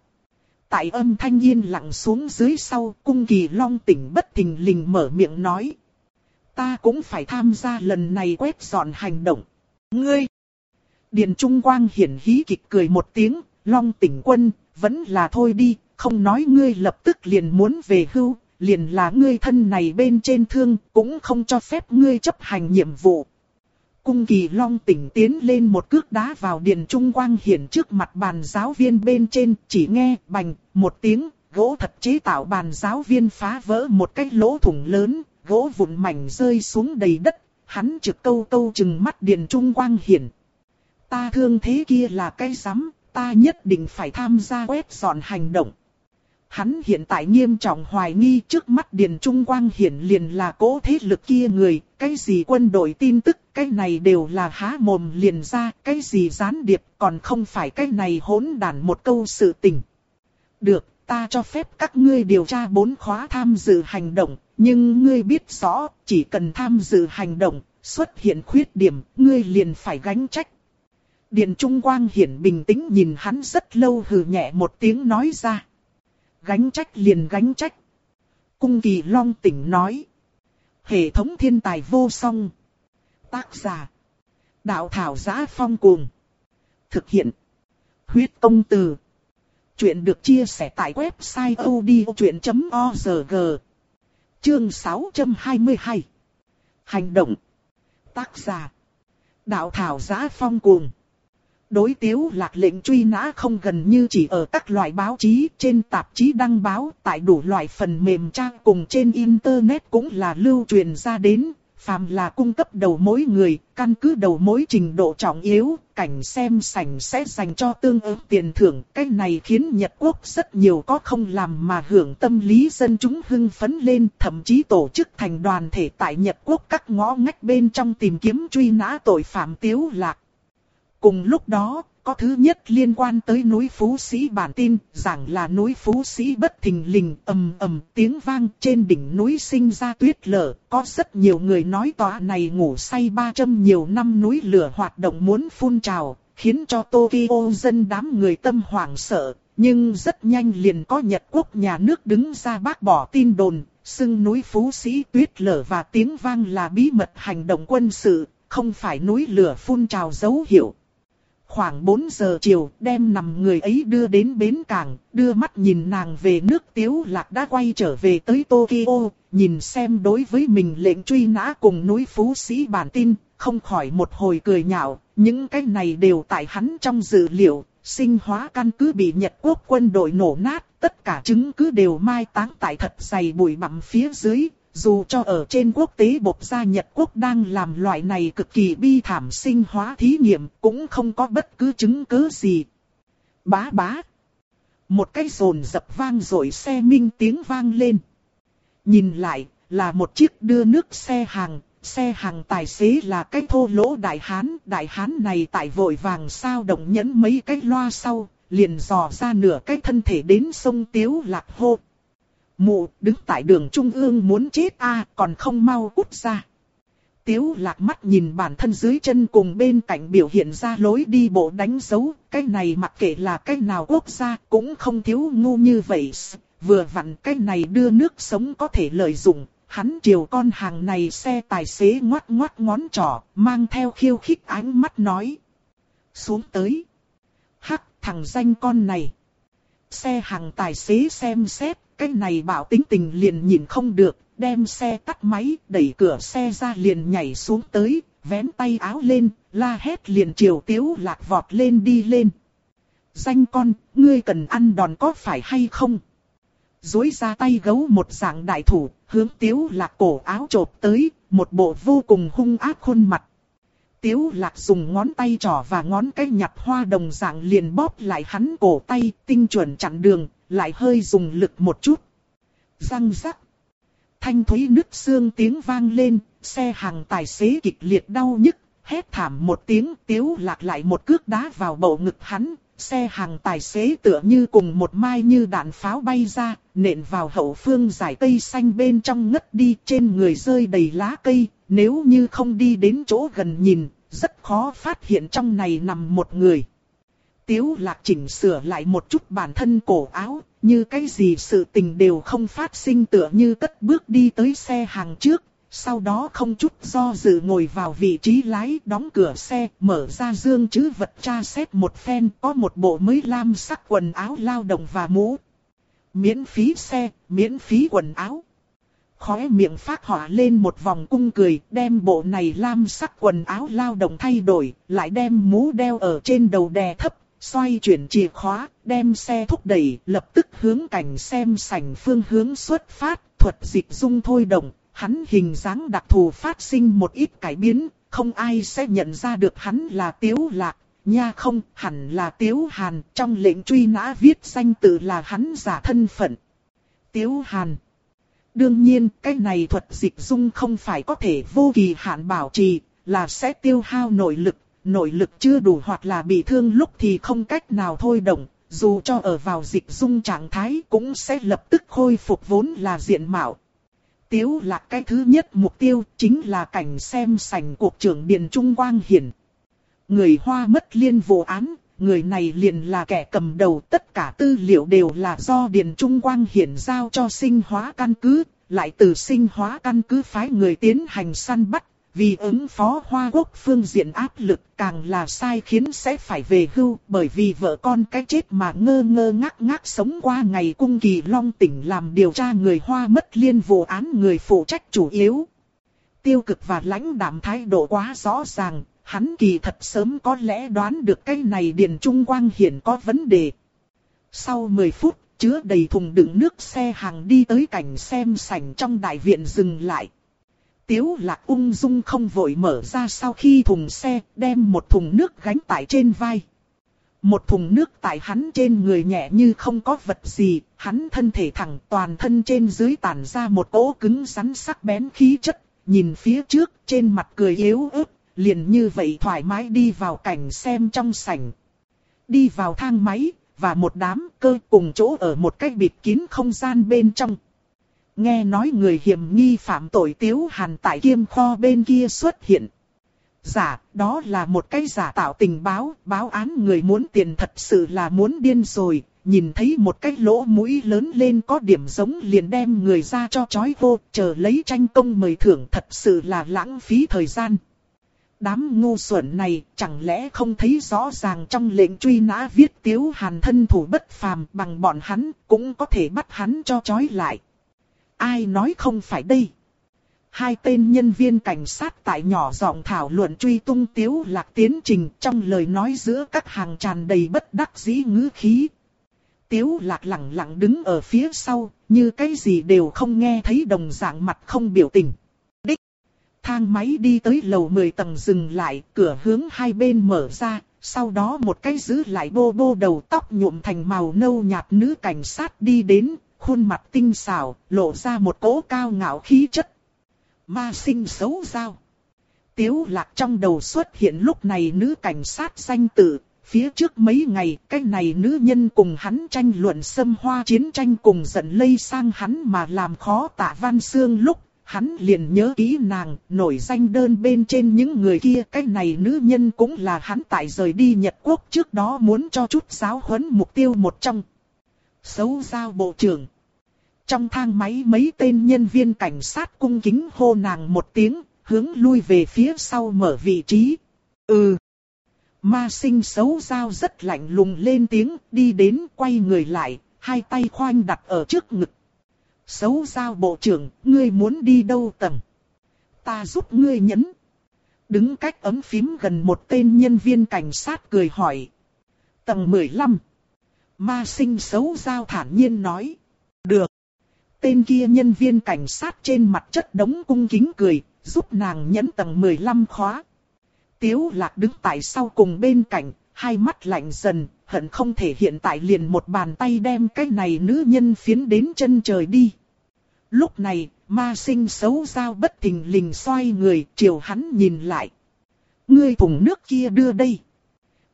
Tại âm thanh yên lặng xuống dưới sau, cung kỳ long tỉnh bất thình lình mở miệng nói. Ta cũng phải tham gia lần này quét dọn hành động. Ngươi! Điền Trung Quang hiển hí kịch cười một tiếng, long tỉnh quân, vẫn là thôi đi, không nói ngươi lập tức liền muốn về hưu, liền là ngươi thân này bên trên thương, cũng không cho phép ngươi chấp hành nhiệm vụ. Cung kỳ long tỉnh tiến lên một cước đá vào điện trung quang hiển trước mặt bàn giáo viên bên trên, chỉ nghe bành, một tiếng, gỗ thật chế tạo bàn giáo viên phá vỡ một cái lỗ thủng lớn, gỗ vụn mảnh rơi xuống đầy đất, hắn trực câu câu chừng mắt điện trung quang hiển. Ta thương thế kia là cái rắm, ta nhất định phải tham gia quét dọn hành động. Hắn hiện tại nghiêm trọng hoài nghi trước mắt Điền Trung Quang hiển liền là cố thế lực kia người, cái gì quân đội tin tức, cái này đều là há mồm liền ra, cái gì gián điệp, còn không phải cái này hỗn đản một câu sự tình. Được, ta cho phép các ngươi điều tra bốn khóa tham dự hành động, nhưng ngươi biết rõ, chỉ cần tham dự hành động, xuất hiện khuyết điểm, ngươi liền phải gánh trách. Điền Trung Quang hiển bình tĩnh nhìn hắn rất lâu hừ nhẹ một tiếng nói ra gánh trách liền gánh trách. Cung kỳ long tỉnh nói. Hệ thống thiên tài vô song. Tác giả. Đạo thảo giá phong cuồng. Thực hiện. Huyết công từ. Chuyện được chia sẻ tại website odchuyện.org. Chương 622. Hành động. Tác giả. Đạo thảo giá phong cuồng. Đối tiếu lạc lệnh truy nã không gần như chỉ ở các loại báo chí trên tạp chí đăng báo tại đủ loại phần mềm trang cùng trên internet cũng là lưu truyền ra đến. Phàm là cung cấp đầu mối người, căn cứ đầu mối trình độ trọng yếu, cảnh xem sảnh sẽ dành cho tương ứng tiền thưởng. Cái này khiến Nhật Quốc rất nhiều có không làm mà hưởng tâm lý dân chúng hưng phấn lên, thậm chí tổ chức thành đoàn thể tại Nhật Quốc các ngõ ngách bên trong tìm kiếm truy nã tội phạm tiếu lạc. Cùng lúc đó, có thứ nhất liên quan tới núi Phú Sĩ bản tin, rằng là núi Phú Sĩ bất thình lình ầm ầm tiếng vang trên đỉnh núi sinh ra tuyết lở. Có rất nhiều người nói tòa này ngủ say 300 nhiều năm núi lửa hoạt động muốn phun trào, khiến cho Tokyo dân đám người tâm hoảng sợ. Nhưng rất nhanh liền có Nhật Quốc nhà nước đứng ra bác bỏ tin đồn, xưng núi Phú Sĩ tuyết lở và tiếng vang là bí mật hành động quân sự, không phải núi lửa phun trào dấu hiệu. Khoảng 4 giờ chiều đem nằm người ấy đưa đến bến cảng, đưa mắt nhìn nàng về nước tiếu lạc đã quay trở về tới Tokyo, nhìn xem đối với mình lệnh truy nã cùng núi phú sĩ bản tin, không khỏi một hồi cười nhạo, những cái này đều tại hắn trong dự liệu, sinh hóa căn cứ bị Nhật Quốc quân đội nổ nát, tất cả chứng cứ đều mai táng tại thật dày bụi bặm phía dưới, dù cho ở trên quốc tế bộc gia Nhật Quốc đang làm loại này cực kỳ bi thảm sinh hóa thí nghiệm, cũng không có bất cứ chứng cứ gì. Bá bá. Một cái rồn dập vang rồi xe minh tiếng vang lên. Nhìn lại, là một chiếc đưa nước xe hàng, xe hàng tài xế là cái thô lỗ đại hán, đại hán này tại vội vàng sao động nhấn mấy cái loa sau, liền dò ra nửa cái thân thể đến sông Tiếu Lạc hô. Mụ đứng tại đường trung ương muốn chết a còn không mau cút ra. Tiếu lạc mắt nhìn bản thân dưới chân cùng bên cạnh biểu hiện ra lối đi bộ đánh dấu, cái này mặc kệ là cái nào quốc gia cũng không thiếu ngu như vậy. Vừa vặn cái này đưa nước sống có thể lợi dụng, hắn chiều con hàng này xe tài xế ngoắt ngoắt ngón trỏ, mang theo khiêu khích ánh mắt nói. Xuống tới. Hắc thằng danh con này. Xe hàng tài xế xem xét, cái này bảo tính tình liền nhìn không được, đem xe tắt máy, đẩy cửa xe ra liền nhảy xuống tới, vén tay áo lên, la hét liền chiều tiếu lạc vọt lên đi lên. Danh con, ngươi cần ăn đòn có phải hay không? Dối ra tay gấu một dạng đại thủ, hướng tiếu lạc cổ áo chộp tới, một bộ vô cùng hung ác khuôn mặt. Tiếu lạc dùng ngón tay trỏ và ngón cái nhặt hoa đồng dạng liền bóp lại hắn cổ tay, tinh chuẩn chặn đường, lại hơi dùng lực một chút. Răng rắc. Thanh thúy nứt xương tiếng vang lên, xe hàng tài xế kịch liệt đau nhức, hét thảm một tiếng tiếu lạc lại một cước đá vào bầu ngực hắn. Xe hàng tài xế tựa như cùng một mai như đạn pháo bay ra, nện vào hậu phương giải cây xanh bên trong ngất đi trên người rơi đầy lá cây, nếu như không đi đến chỗ gần nhìn, rất khó phát hiện trong này nằm một người. Tiếu lạc chỉnh sửa lại một chút bản thân cổ áo, như cái gì sự tình đều không phát sinh tựa như cất bước đi tới xe hàng trước, sau đó không chút do dự ngồi vào vị trí lái đóng cửa xe, mở ra dương chứ vật tra xét một phen, có một bộ mới lam sắc quần áo lao động và mũ. Miễn phí xe, miễn phí quần áo. Khóe miệng phát hỏa lên một vòng cung cười, đem bộ này lam sắc quần áo lao động thay đổi, lại đem mũ đeo ở trên đầu đè thấp, xoay chuyển chìa khóa, đem xe thúc đẩy, lập tức hướng cảnh xem sảnh phương hướng xuất phát, thuật dịch dung thôi động, hắn hình dáng đặc thù phát sinh một ít cải biến, không ai sẽ nhận ra được hắn là Tiếu Lạc, nha không, hẳn là Tiếu Hàn, trong lệnh truy nã viết danh tự là hắn giả thân phận. Tiếu Hàn. Đương nhiên, cái này thuật dịch dung không phải có thể vô kỳ hạn bảo trì, là sẽ tiêu hao nội lực, nội lực chưa đủ hoặc là bị thương lúc thì không cách nào thôi động, dù cho ở vào dịch dung trạng thái cũng sẽ lập tức khôi phục vốn là diện mạo. Tiếu là cái thứ nhất mục tiêu chính là cảnh xem sảnh cuộc trưởng Điền Trung Quang Hiển. Người Hoa mất liên vụ án, người này liền là kẻ cầm đầu tất cả tư liệu đều là do Điền Trung Quang Hiển giao cho sinh hóa căn cứ, lại từ sinh hóa căn cứ phái người tiến hành săn bắt, vì ứng phó Hoa Quốc phương diện áp lực càng là sai khiến sẽ phải về hưu bởi vì vợ con cái chết mà ngơ ngơ ngác ngác sống qua ngày cung kỳ long tỉnh làm điều tra người Hoa mất liên vụ án người phụ trách chủ yếu. Tiêu cực và lãnh đạm thái độ quá rõ ràng, hắn kỳ thật sớm có lẽ đoán được cái này Điền Trung Quang Hiển có vấn đề. Sau 10 phút, chứa đầy thùng đựng nước xe hàng đi tới cảnh xem sảnh trong đại viện dừng lại. Tiếu lạc ung dung không vội mở ra sau khi thùng xe đem một thùng nước gánh tải trên vai. Một thùng nước tại hắn trên người nhẹ như không có vật gì, hắn thân thể thẳng toàn thân trên dưới tản ra một cỗ cứng rắn sắc bén khí chất, nhìn phía trước trên mặt cười yếu ớt, liền như vậy thoải mái đi vào cảnh xem trong sảnh. Đi vào thang máy, và một đám cơ cùng chỗ ở một cách bịt kín không gian bên trong. Nghe nói người hiểm nghi phạm tội tiếu hàn tại kiêm kho bên kia xuất hiện. Giả, đó là một cái giả tạo tình báo, báo án người muốn tiền thật sự là muốn điên rồi, nhìn thấy một cái lỗ mũi lớn lên có điểm giống liền đem người ra cho chói vô, chờ lấy tranh công mời thưởng thật sự là lãng phí thời gian. Đám ngu xuẩn này chẳng lẽ không thấy rõ ràng trong lệnh truy nã viết tiếu hàn thân thủ bất phàm bằng bọn hắn cũng có thể bắt hắn cho chói lại. Ai nói không phải đây? Hai tên nhân viên cảnh sát tại nhỏ giọng thảo luận truy tung tiếu lạc tiến trình trong lời nói giữa các hàng tràn đầy bất đắc dĩ ngữ khí. Tiếu lạc lặng lặng đứng ở phía sau, như cái gì đều không nghe thấy đồng dạng mặt không biểu tình. Đích! Thang máy đi tới lầu 10 tầng dừng lại, cửa hướng hai bên mở ra, sau đó một cái giữ lại bô bô đầu tóc nhuộm thành màu nâu nhạt nữ cảnh sát đi đến, khuôn mặt tinh xảo, lộ ra một cỗ cao ngạo khí chất. Ma sinh xấu sao? Tiếu lạc trong đầu xuất hiện lúc này nữ cảnh sát danh tự, phía trước mấy ngày, cái này nữ nhân cùng hắn tranh luận xâm hoa chiến tranh cùng giận lây sang hắn mà làm khó tạ văn xương lúc, hắn liền nhớ kỹ nàng, nổi danh đơn bên trên những người kia, cái này nữ nhân cũng là hắn tại rời đi Nhật Quốc trước đó muốn cho chút giáo huấn mục tiêu một trong. Xấu giao bộ trưởng. Trong thang máy mấy tên nhân viên cảnh sát cung kính hô nàng một tiếng, hướng lui về phía sau mở vị trí. Ừ. Ma sinh xấu giao rất lạnh lùng lên tiếng, đi đến quay người lại, hai tay khoanh đặt ở trước ngực. Xấu giao bộ trưởng, ngươi muốn đi đâu tầng? Ta giúp ngươi nhấn. Đứng cách ấm phím gần một tên nhân viên cảnh sát cười hỏi. Tầng 15. Ma sinh xấu giao thản nhiên nói. Được. Tên kia nhân viên cảnh sát trên mặt chất đống cung kính cười, giúp nàng nhấn tầng 15 khóa. Tiếu lạc đứng tại sau cùng bên cạnh, hai mắt lạnh dần, hận không thể hiện tại liền một bàn tay đem cái này nữ nhân phiến đến chân trời đi. Lúc này, ma sinh xấu giao bất thình lình xoay người, chiều hắn nhìn lại. Ngươi thùng nước kia đưa đây.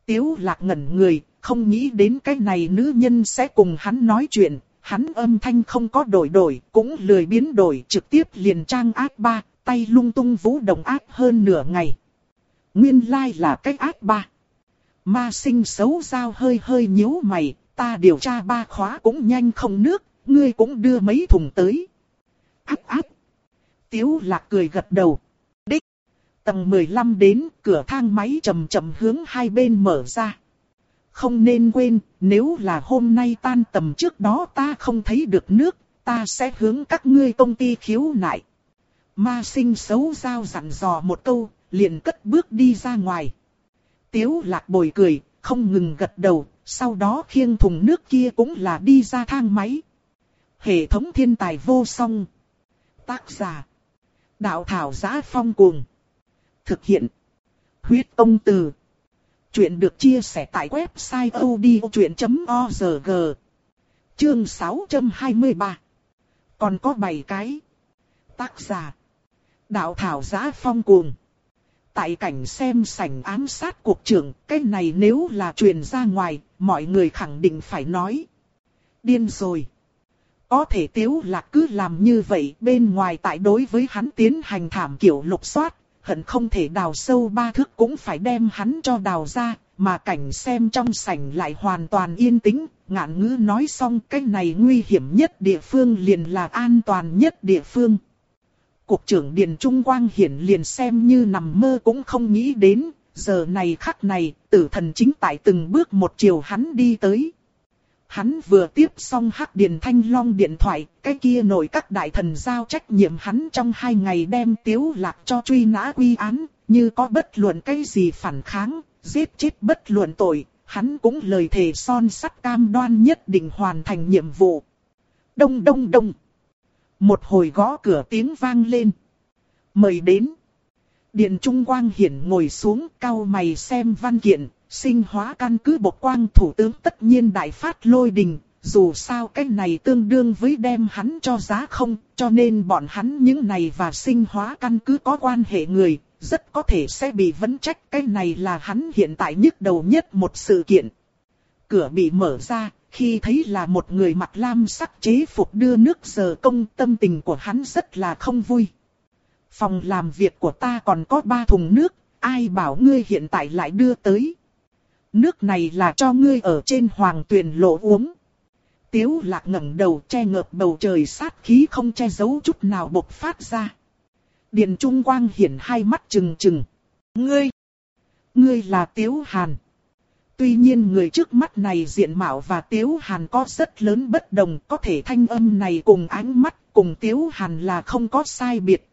Tiếu lạc ngẩn người, không nghĩ đến cái này nữ nhân sẽ cùng hắn nói chuyện, hắn âm thanh không có đổi đổi, cũng lười biến đổi, trực tiếp liền trang ác ba, tay lung tung vũ động ác hơn nửa ngày. Nguyên lai là cái ác ba. Ma sinh xấu giao hơi hơi nhíu mày, ta điều tra ba khóa cũng nhanh không nước, ngươi cũng đưa mấy thùng tới. Ác ác. Tiếu lạc cười gật đầu. Đích. Tầng 15 đến, cửa thang máy chậm chậm hướng hai bên mở ra. Không nên quên, nếu là hôm nay tan tầm trước đó ta không thấy được nước, ta sẽ hướng các ngươi công ty khiếu nại. Ma sinh xấu giao dặn dò một câu, liền cất bước đi ra ngoài. Tiếu lạc bồi cười, không ngừng gật đầu, sau đó khiêng thùng nước kia cũng là đi ra thang máy. Hệ thống thiên tài vô song. Tác giả. Đạo thảo giá phong cuồng. Thực hiện. Huyết công từ. Chuyện được chia sẻ tại website odchuyện.org. Chương 623. Còn có 7 cái. Tác giả. Đạo thảo giá phong cuồng. Tại cảnh xem sảnh ám sát cuộc trưởng, cái này nếu là truyền ra ngoài, mọi người khẳng định phải nói. Điên rồi. Có thể tiếu lạc cứ làm như vậy bên ngoài tại đối với hắn tiến hành thảm kiểu lục soát, hận không thể đào sâu ba thước cũng phải đem hắn cho đào ra, mà cảnh xem trong sảnh lại hoàn toàn yên tĩnh, ngạn ngữ nói xong cái này nguy hiểm nhất địa phương liền là an toàn nhất địa phương. Cục trưởng Điền Trung Quang hiển liền xem như nằm mơ cũng không nghĩ đến, giờ này khắc này, tử thần chính tại từng bước một chiều hắn đi tới. Hắn vừa tiếp xong hắc điền thanh long điện thoại, cái kia nổi các đại thần giao trách nhiệm hắn trong hai ngày đem tiếu lạc cho truy nã quy án, như có bất luận cái gì phản kháng, giết chết bất luận tội, hắn cũng lời thề son sắt cam đoan nhất định hoàn thành nhiệm vụ. Đông đông đông. Một hồi gõ cửa tiếng vang lên. Mời đến. Điện Trung Quang Hiển ngồi xuống cao mày xem văn kiện, sinh hóa căn cứ bộc quang thủ tướng tất nhiên đại phát lôi đình, dù sao cái này tương đương với đem hắn cho giá không, cho nên bọn hắn những này và sinh hóa căn cứ có quan hệ người, rất có thể sẽ bị vấn trách cái này là hắn hiện tại nhức đầu nhất một sự kiện. Cửa bị mở ra, khi thấy là một người mặc lam sắc chế phục đưa nước giờ công tâm tình của hắn rất là không vui. Phòng làm việc của ta còn có ba thùng nước, ai bảo ngươi hiện tại lại đưa tới. Nước này là cho ngươi ở trên hoàng tuyền lộ uống. Tiếu lạc ngẩng đầu che ngợp bầu trời sát khí không che giấu chút nào bộc phát ra. Điền Trung Quang hiển hai mắt trừng trừng. Ngươi, ngươi là Tiếu Hàn. Tuy nhiên người trước mắt này diện mạo và Tiếu Hàn có rất lớn bất đồng, có thể thanh âm này cùng ánh mắt cùng Tiếu Hàn là không có sai biệt.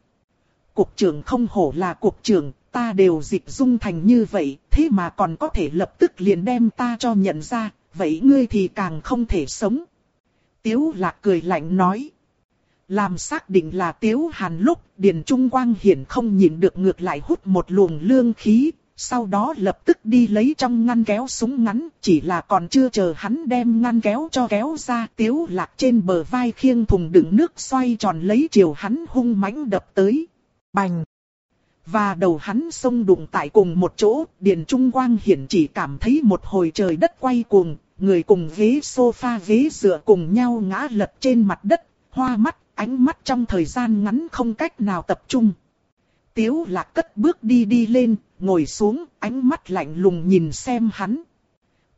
Cục trưởng không hổ là cục trưởng, ta đều dịch dung thành như vậy, thế mà còn có thể lập tức liền đem ta cho nhận ra, vậy ngươi thì càng không thể sống. Tiếu lạc cười lạnh nói. Làm xác định là Tiếu Hàn lúc Điền Trung Quang Hiển không nhìn được ngược lại hút một luồng lương khí, sau đó lập tức đi lấy trong ngăn kéo súng ngắn, chỉ là còn chưa chờ hắn đem ngăn kéo cho kéo ra, Tiếu Lạc trên bờ vai khiêng thùng đựng nước xoay tròn lấy chiều hắn hung mãnh đập tới. Bành! Và đầu hắn xông đụng tại cùng một chỗ, Điền Trung Quang Hiển chỉ cảm thấy một hồi trời đất quay cuồng, người cùng ghế sofa ghế dựa cùng nhau ngã lật trên mặt đất, hoa mắt, ánh mắt trong thời gian ngắn không cách nào tập trung. Tiếu lạc cất bước đi đi lên, ngồi xuống, ánh mắt lạnh lùng nhìn xem hắn.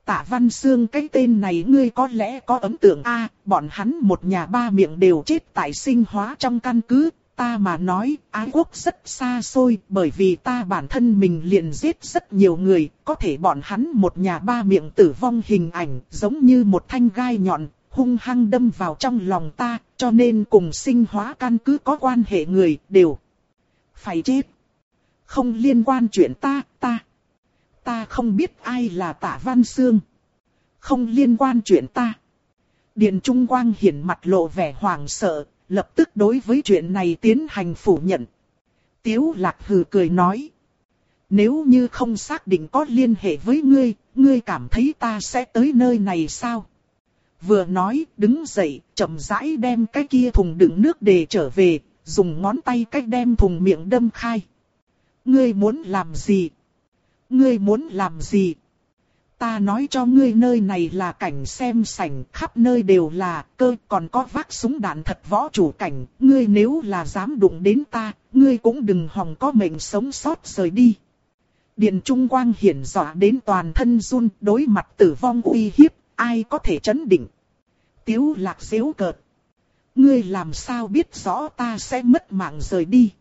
Tạ Văn Sương cái tên này ngươi có lẽ có ấn tượng a, à, bọn hắn một nhà ba miệng đều chết tại sinh hóa trong căn cứ, ta mà nói, Ái Quốc rất xa xôi, bởi vì ta bản thân mình liền giết rất nhiều người, có thể bọn hắn một nhà ba miệng tử vong hình ảnh, giống như một thanh gai nhọn, hung hăng đâm vào trong lòng ta, cho nên cùng sinh hóa căn cứ có quan hệ người, đều phải chết. Không liên quan chuyện ta, ta. Ta không biết ai là tạ Văn Sương. Không liên quan chuyện ta. Điện Trung Quang hiển mặt lộ vẻ hoảng sợ, lập tức đối với chuyện này tiến hành phủ nhận. Tiếu lạc hừ cười nói. Nếu như không xác định có liên hệ với ngươi, ngươi cảm thấy ta sẽ tới nơi này sao? Vừa nói, đứng dậy, chậm rãi đem cái kia thùng đựng nước để trở về, dùng ngón tay cách đem thùng miệng đâm khai. Ngươi muốn làm gì? Ngươi muốn làm gì? Ta nói cho ngươi nơi này là cảnh xem sảnh, khắp nơi đều là cơ, còn có vác súng đạn thật võ chủ cảnh, ngươi nếu là dám đụng đến ta, ngươi cũng đừng hòng có mệnh sống sót rời đi. Điện Trung Quang hiển dọa đến toàn thân run, đối mặt tử vong uy hiếp, ai có thể chấn định. Tiếu lạc xéo cợt. Ngươi làm sao biết rõ ta sẽ mất mạng rời đi.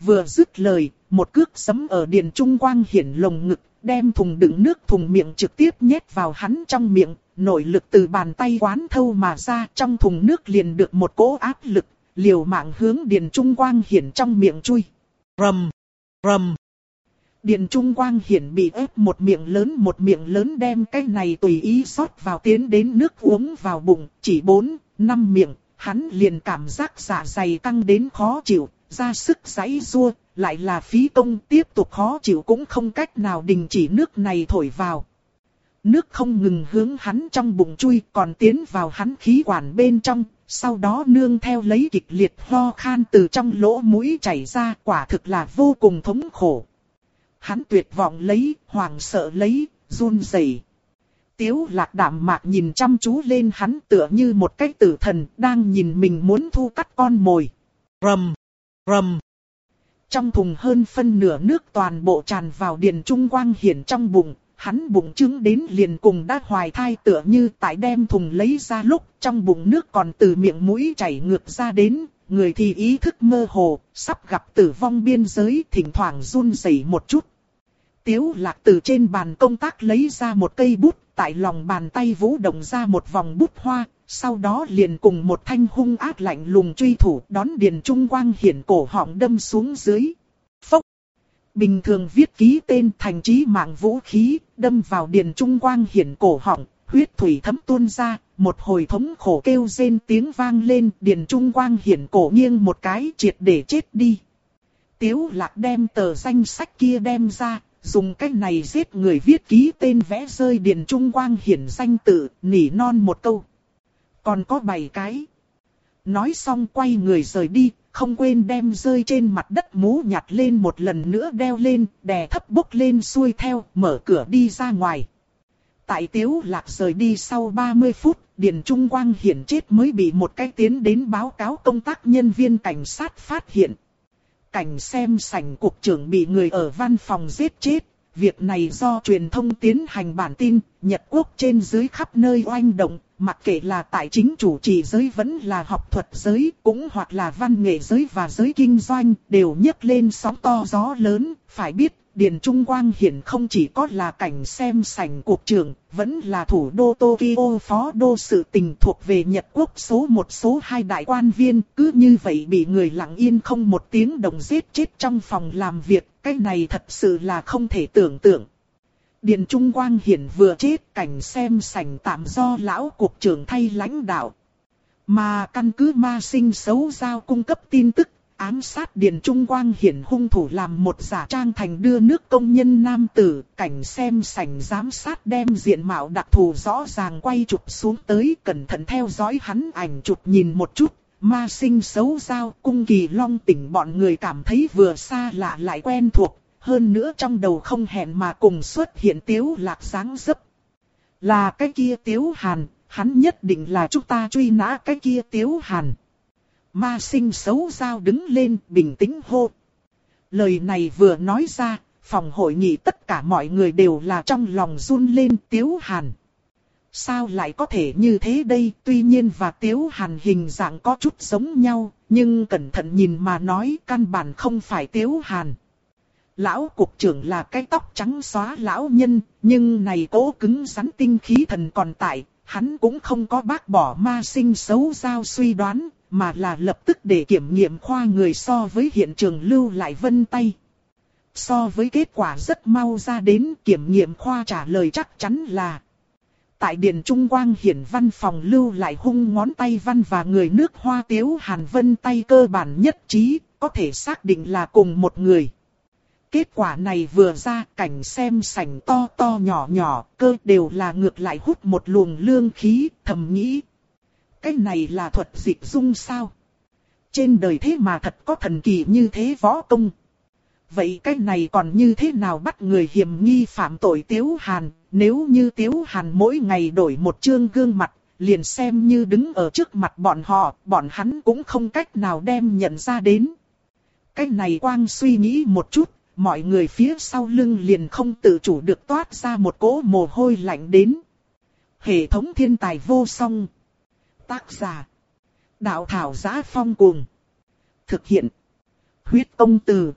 Vừa dứt lời, một cước sấm ở Điện Trung Quang hiển lồng ngực, đem thùng đựng nước thùng miệng trực tiếp nhét vào hắn trong miệng, nội lực từ bàn tay quán thâu mà ra trong thùng nước liền được một cỗ áp lực, liều mạng hướng Điền Trung Quang Hiển trong miệng chui. Rầm, rầm. Điền Trung Quang Hiển bị ép một miệng lớn một miệng lớn đem cái này tùy ý rót vào tiến đến nước uống vào bụng, chỉ bốn, năm miệng, hắn liền cảm giác dạ dày căng đến khó chịu, ra sức giãy rua, lại là phí công tiếp tục khó chịu cũng không cách nào đình chỉ nước này thổi vào. Nước không ngừng hướng hắn trong bụng chui còn tiến vào hắn khí quản bên trong, sau đó nương theo lấy kịch liệt ho khan từ trong lỗ mũi chảy ra quả thực là vô cùng thống khổ. Hắn tuyệt vọng lấy, hoàng sợ lấy, run rẩy. Tiếu lạc đạm mạc nhìn chăm chú lên hắn tựa như một cái tử thần đang nhìn mình muốn thu cắt con mồi. Rầm, rầm. Trong thùng hơn phân nửa nước toàn bộ tràn vào điền trung quang hiển trong bụng, hắn bụng trứng đến liền cùng đã hoài thai tựa như tại đem thùng lấy ra lúc trong bụng nước còn từ miệng mũi chảy ngược ra đến, người thì ý thức mơ hồ, sắp gặp tử vong biên giới thỉnh thoảng run rẩy một chút. Tiếu lạc từ trên bàn công tác lấy ra một cây bút, tại lòng bàn tay vũ động ra một vòng bút hoa, sau đó liền cùng một thanh hung ác lạnh lùng truy thủ đón Điền Trung Quang hiển cổ họng đâm xuống dưới. Phốc! Bình thường viết ký tên thành trí mạng vũ khí, đâm vào Điền Trung Quang hiển cổ họng, huyết thủy thấm tuôn ra, một hồi thống khổ kêu rên tiếng vang lên, Điền Trung Quang hiển cổ nghiêng một cái triệt để chết đi. Tiếu lạc đem tờ danh sách kia đem ra, dùng cách này giết người viết ký tên vẽ rơi Điền Trung Quang hiển danh tự, nỉ non một câu. Còn có bảy cái. Nói xong quay người rời đi, không quên đem rơi trên mặt đất mũ nhặt lên một lần nữa đeo lên, đè thấp bốc lên xuôi theo, mở cửa đi ra ngoài. Tại tiếu lạc rời đi sau 30 phút, Điền Trung Quang hiển chết mới bị một cái tiến đến báo cáo công tác nhân viên cảnh sát phát hiện. Cảnh xem sảnh cục trưởng bị người ở văn phòng giết chết, việc này do truyền thông tiến hành bản tin, Nhật Quốc trên dưới khắp nơi oanh động, mặc kệ là tại chính chủ trì giới vẫn là học thuật giới, cũng hoặc là văn nghệ giới và giới kinh doanh, đều nhấc lên sóng to gió lớn, phải biết, Điền Trung Quang hiện không chỉ có là cảnh xem sảnh cuộc trưởng, vẫn là thủ đô Tokyo phó đô sự tình thuộc về Nhật Quốc số một số hai đại quan viên, cứ như vậy bị người lặng yên không một tiếng đồng giết chết trong phòng làm việc, cái này thật sự là không thể tưởng tượng. Điền Trung Quang hiện vừa chết cảnh xem sảnh tạm do lão cục trưởng thay lãnh đạo. Mà căn cứ ma sinh xấu giao cung cấp tin tức ám sát Điền Trung Quang hiển hung thủ làm một giả trang thành đưa nước công nhân nam tử, cảnh xem sảnh giám sát đem diện mạo đặc thù rõ ràng quay chụp xuống tới cẩn thận theo dõi hắn ảnh chụp nhìn một chút, ma sinh xấu giao cung kỳ long tỉnh bọn người cảm thấy vừa xa lạ lại quen thuộc, hơn nữa trong đầu không hẹn mà cùng xuất hiện tiếu lạc sáng dấp. Là cái kia tiếu hàn, hắn nhất định là chúng ta truy nã cái kia tiếu hàn. Ma sinh xấu giao đứng lên bình tĩnh hô. Lời này vừa nói ra, phòng hội nghị tất cả mọi người đều là trong lòng run lên tiếu hàn. Sao lại có thể như thế đây, tuy nhiên và tiếu hàn hình dạng có chút giống nhau, nhưng cẩn thận nhìn mà nói căn bản không phải tiếu hàn. Lão cục trưởng là cái tóc trắng xóa lão nhân, nhưng này cố cứng rắn tinh khí thần còn tại, hắn cũng không có bác bỏ ma sinh xấu giao suy đoán, mà là lập tức để kiểm nghiệm khoa người so với hiện trường lưu lại vân tay. So với kết quả rất mau ra đến kiểm nghiệm khoa trả lời chắc chắn là Tại Điện Trung Quang hiển văn phòng lưu lại hung ngón tay văn và người nước hoa tiếu hàn vân tay cơ bản nhất trí, có thể xác định là cùng một người. Kết quả này vừa ra cảnh xem sảnh to to nhỏ nhỏ, cơ đều là ngược lại hút một luồng lương khí, thầm nghĩ cái này là thuật dịch dung sao? Trên đời thế mà thật có thần kỳ như thế võ công. Vậy cái này còn như thế nào bắt người hiểm nghi phạm tội Tiếu Hàn, nếu như Tiếu Hàn mỗi ngày đổi một chương gương mặt, liền xem như đứng ở trước mặt bọn họ, bọn hắn cũng không cách nào đem nhận ra đến. Cái này quang suy nghĩ một chút, mọi người phía sau lưng liền không tự chủ được toát ra một cỗ mồ hôi lạnh đến. Hệ thống thiên tài vô song. Tác giả. Đạo thảo giá phong Cuồng. Thực hiện. Huyết công từ.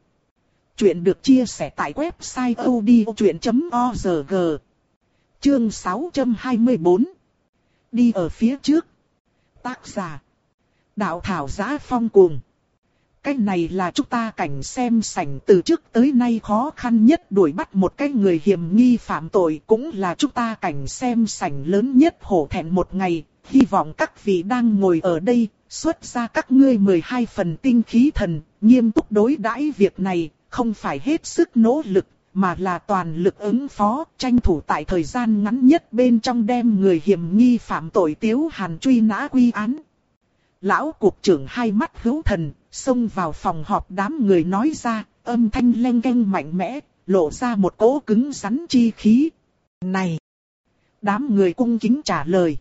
Chuyện được chia sẻ tại website odchuyện.org. Chương 624. Đi ở phía trước. Tác giả. Đạo thảo giá phong Cuồng. Cái này là chúng ta cảnh xem sảnh từ trước tới nay khó khăn nhất đuổi bắt một cái người hiểm nghi phạm tội cũng là chúng ta cảnh xem sảnh lớn nhất hổ thẹn một ngày, hy vọng các vị đang ngồi ở đây, xuất ra các ngươi 12 phần tinh khí thần, nghiêm túc đối đãi việc này, không phải hết sức nỗ lực, mà là toàn lực ứng phó, tranh thủ tại thời gian ngắn nhất bên trong đem người hiểm nghi phạm tội tiếu hàn truy nã quy án. Lão cục trưởng hai mắt hữu thần, xông vào phòng họp đám người nói ra, âm thanh len keng mạnh mẽ, lộ ra một cỗ cứng rắn chi khí. Này! Đám người cung kính trả lời.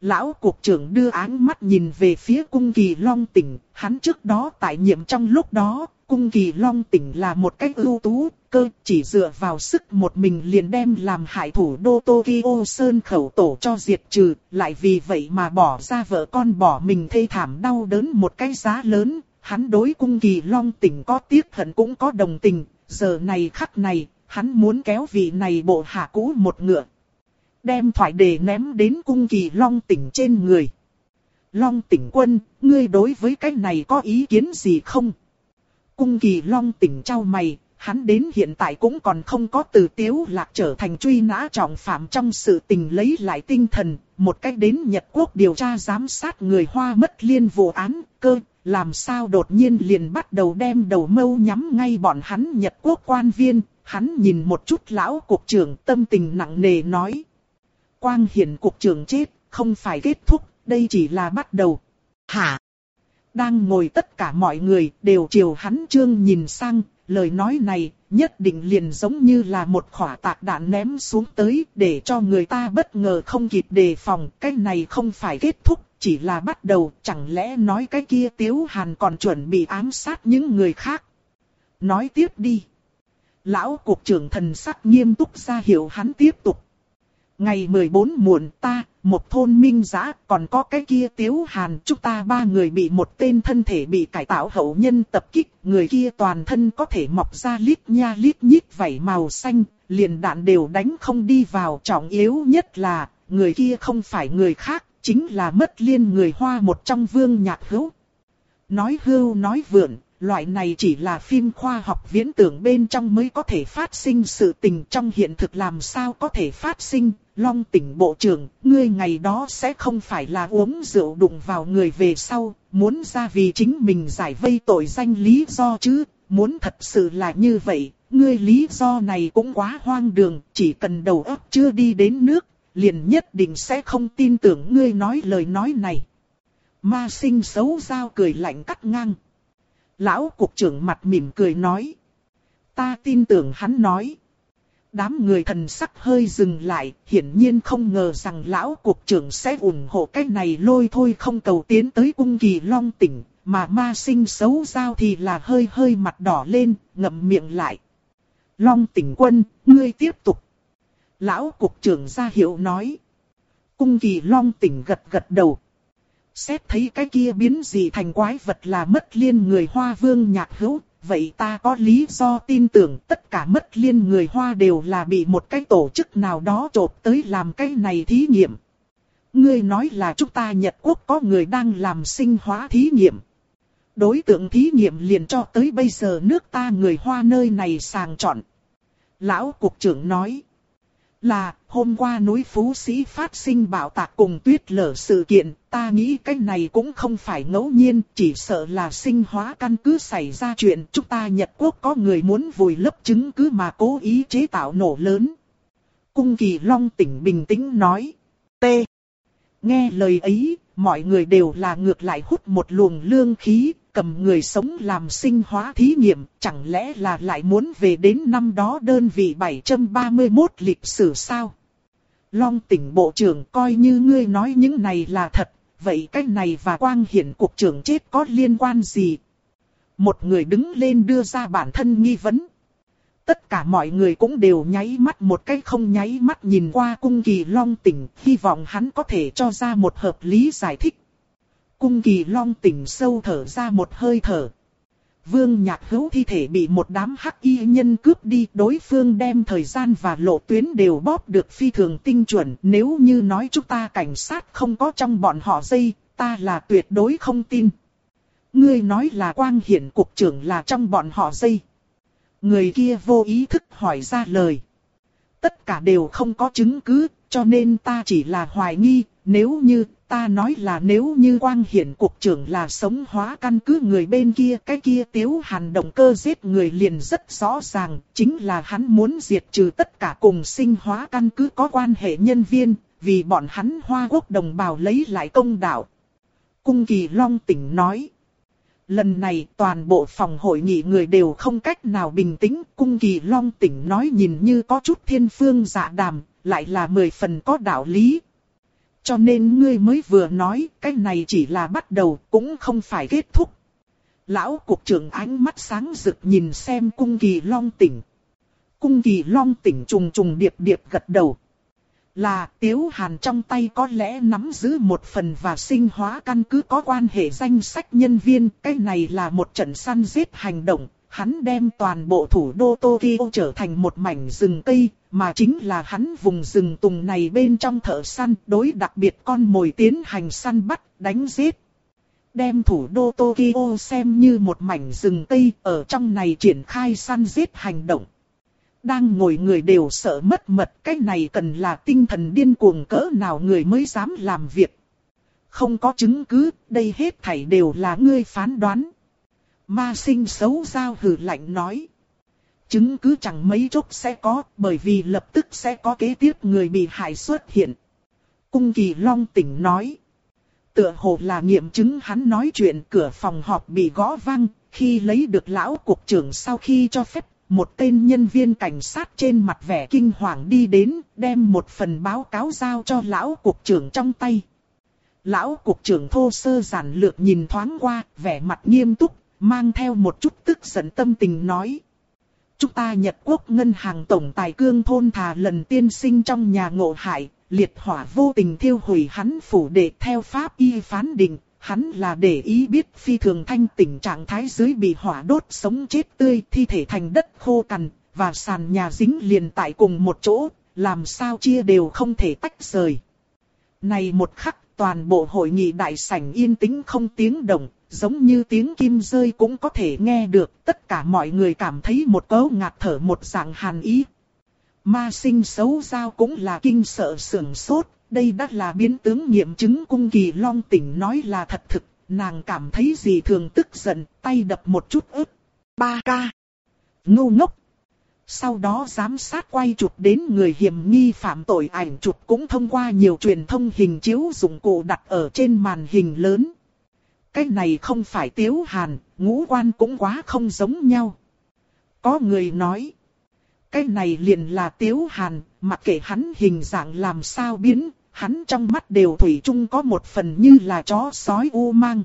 Lão cục trưởng đưa áng mắt nhìn về phía cung kỳ long tỉnh, hắn trước đó tại nhiệm trong lúc đó, cung kỳ long tỉnh là một cách ưu tú, cơ chỉ dựa vào sức một mình liền đem làm hại thủ đô Tokyo Sơn khẩu tổ cho diệt trừ, lại vì vậy mà bỏ ra vợ con bỏ mình thê thảm đau đớn một cái giá lớn, hắn đối cung kỳ long tỉnh có tiếc hận cũng có đồng tình, giờ này khắc này, hắn muốn kéo vị này bộ hạ cũ một ngựa, đem thoại đề ném đến cung kỳ long tỉnh trên người. Long tỉnh quân, ngươi đối với cái này có ý kiến gì không? Cung kỳ long tỉnh trao mày, hắn đến hiện tại cũng còn không có từ tiếu lạc trở thành truy nã trọng phạm trong sự tình lấy lại tinh thần, một cách đến Nhật Quốc điều tra giám sát người Hoa mất liên vụ án, cơ, làm sao đột nhiên liền bắt đầu đem đầu mâu nhắm ngay bọn hắn Nhật Quốc quan viên, hắn nhìn một chút lão cục trưởng tâm tình nặng nề nói. Quang hiển cục trưởng chết, không phải kết thúc, đây chỉ là bắt đầu. Hả? Đang ngồi tất cả mọi người đều chiều hắn trương nhìn sang, lời nói này nhất định liền giống như là một khỏa tạc đạn ném xuống tới để cho người ta bất ngờ không kịp đề phòng. Cái này không phải kết thúc, chỉ là bắt đầu, chẳng lẽ nói cái kia Tiếu Hàn còn chuẩn bị ám sát những người khác. Nói tiếp đi. Lão cục trưởng thần sắc nghiêm túc ra hiệu hắn tiếp tục Ngày 14 muộn ta, một thôn minh giã, còn có cái kia tiếu hàn, chúng ta ba người bị một tên thân thể bị cải tạo hậu nhân tập kích, người kia toàn thân có thể mọc ra lít nha lít nhít vảy màu xanh, liền đạn đều đánh không đi vào, trọng yếu nhất là, người kia không phải người khác, chính là mất liên người Hoa một trong vương nhạc hữu. Nói hưu nói vượn, loại này chỉ là phim khoa học viễn tưởng bên trong mới có thể phát sinh sự tình. Trong hiện thực làm sao có thể phát sinh. Long tỉnh bộ trưởng, ngươi ngày đó sẽ không phải là uống rượu đụng vào người về sau, muốn ra vì chính mình giải vây tội danh lý do chứ, muốn thật sự là như vậy, ngươi lý do này cũng quá hoang đường, chỉ cần đầu óc chưa đi đến nước, liền nhất định sẽ không tin tưởng ngươi nói lời nói này. Ma sinh xấu giao cười lạnh cắt ngang. Lão cục trưởng mặt mỉm cười nói. Ta tin tưởng hắn nói. Đám người thần sắc hơi dừng lại, hiển nhiên không ngờ rằng lão cục trưởng sẽ ủng hộ cái này lôi thôi không cầu tiến tới cung kỳ long tỉnh, mà ma sinh xấu giao thì là hơi hơi mặt đỏ lên, ngậm miệng lại. Long tỉnh quân, ngươi tiếp tục. Lão cục trưởng ra hiệu nói. Cung kỳ long tỉnh gật gật đầu. Xét thấy cái kia biến gì thành quái vật là mất liên người hoa vương nhạc hữu, vậy ta có lý do tin tưởng tất cả mất liên người hoa đều là bị một cái tổ chức nào đó trộp tới làm cái này thí nghiệm. Ngươi nói là chúng ta Nhật Quốc có người đang làm sinh hóa thí nghiệm. Đối tượng thí nghiệm liền cho tới bây giờ nước ta người hoa nơi này sàng chọn. Lão Cục trưởng nói. Là, hôm qua núi Phú Sĩ phát sinh bạo tạc cùng tuyết lở sự kiện, ta nghĩ cái này cũng không phải ngẫu nhiên, chỉ sợ là sinh hóa căn cứ xảy ra chuyện. Chúng ta Nhật Quốc có người muốn vùi lấp chứng cứ mà cố ý chế tạo nổ lớn. Cung Kỳ Long tỉnh bình tĩnh nói. T. Nghe lời ấy, mọi người đều là ngược lại hút một luồng lương khí, cầm người sống làm sinh hóa thí nghiệm, chẳng lẽ là lại muốn về đến năm đó đơn vị 731 lịch sử sao? Long tỉnh bộ trưởng coi như ngươi nói những này là thật, vậy cái này và quang hiển cục trưởng chết có liên quan gì? Một người đứng lên đưa ra bản thân nghi vấn. Tất cả mọi người cũng đều nháy mắt một cái không nháy mắt nhìn qua cung kỳ long tỉnh, hy vọng hắn có thể cho ra một hợp lý giải thích. Cung kỳ long tỉnh sâu thở ra một hơi thở. Vương nhạc hữu thi thể bị một đám hắc y nhân cướp đi. Đối phương đem thời gian và lộ tuyến đều bóp được phi thường tinh chuẩn. Nếu như nói chúng ta cảnh sát không có trong bọn họ dây, ta là tuyệt đối không tin. Ngươi nói là quang hiển cục trưởng là trong bọn họ dây. Người kia vô ý thức hỏi ra lời. Tất cả đều không có chứng cứ, cho nên ta chỉ là hoài nghi, nếu như ta nói là nếu như quang hiển cục trưởng là sống hóa căn cứ người bên kia cái kia tiếu hàn động cơ giết người liền rất rõ ràng, chính là hắn muốn diệt trừ tất cả cùng sinh hóa căn cứ có quan hệ nhân viên, vì bọn hắn hoa quốc đồng bào lấy lại công đạo. Cung kỳ long tỉnh nói. Lần này toàn bộ phòng hội nghị người đều không cách nào bình tĩnh, cung kỳ long tỉnh nói nhìn như có chút thiên phương dạ đàm, lại là mười phần có đạo lý, cho nên ngươi mới vừa nói cái này chỉ là bắt đầu cũng không phải kết thúc. Lão cục trưởng ánh mắt sáng rực nhìn xem cung kỳ long tỉnh. Cung kỳ long tỉnh trùng trùng điệp điệp gật đầu. Là tiếu hàn trong tay có lẽ nắm giữ một phần và sinh hóa căn cứ có quan hệ danh sách nhân viên. Cái này là một trận săn giết hành động, hắn đem toàn bộ thủ đô Tokyo trở thành một mảnh rừng cây, mà chính là hắn vùng rừng tùng này bên trong thợ săn đối đặc biệt con mồi tiến hành săn bắt, đánh giết. Đem thủ đô Tokyo xem như một mảnh rừng cây ở trong này triển khai săn giết hành động. Đang ngồi người đều sợ mất mật, cái này cần là tinh thần điên cuồng cỡ nào người mới dám làm việc. Không có chứng cứ, đây hết thảy đều là ngươi phán đoán. Ma sinh xấu giao hử lạnh nói. Chứng cứ chẳng mấy chốc sẽ có, bởi vì lập tức sẽ có kế tiếp người bị hại xuất hiện. Cung kỳ long tỉnh nói. Tựa hồ là nghiệm chứng hắn nói chuyện cửa phòng họp bị gõ vang, khi lấy được lão cục trưởng sau khi cho phép, một tên nhân viên cảnh sát trên mặt vẻ kinh hoàng đi đến, đem một phần báo cáo giao cho lão cục trưởng trong tay. Lão cục trưởng thô sơ giản lược nhìn thoáng qua, vẻ mặt nghiêm túc, mang theo một chút tức giận tâm tình nói. Chúng ta Nhật Quốc ngân hàng tổng tài cương thôn thà lần tiên sinh trong nhà ngộ hại, liệt hỏa vô tình thiêu hủy hắn phủ để theo pháp y phán định, hắn là để ý biết phi thường thanh tỉnh trạng thái dưới bị hỏa đốt sống chết tươi thi thể thành đất khô cằn, và sàn nhà dính liền tại cùng một chỗ, làm sao chia đều không thể tách rời. Này một khắc toàn bộ hội nghị đại sảnh yên tĩnh không tiếng động, giống như tiếng kim rơi cũng có thể nghe được, tất cả mọi người cảm thấy một cấu ngạt thở một dạng hàn ý. Ma sinh xấu giao cũng là kinh sợ sưởng sốt, đây đã là biến tướng nghiệm chứng cung kỳ long tỉnh nói là thật thực, nàng cảm thấy gì thường tức giận, tay đập một chút ức. Ba ca. Ngu ngốc. Sau đó giám sát quay chụp đến người hiểm nghi phạm tội ảnh chụp cũng thông qua nhiều truyền thông hình chiếu dụng cụ đặt ở trên màn hình lớn. Cái này không phải tiếu hàn, ngũ quan cũng quá không giống nhau. Có người nói. Cái này liền là tiếu hàn, mặc kệ hắn hình dạng làm sao biến, hắn trong mắt đều thủy chung có một phần như là chó sói u mang.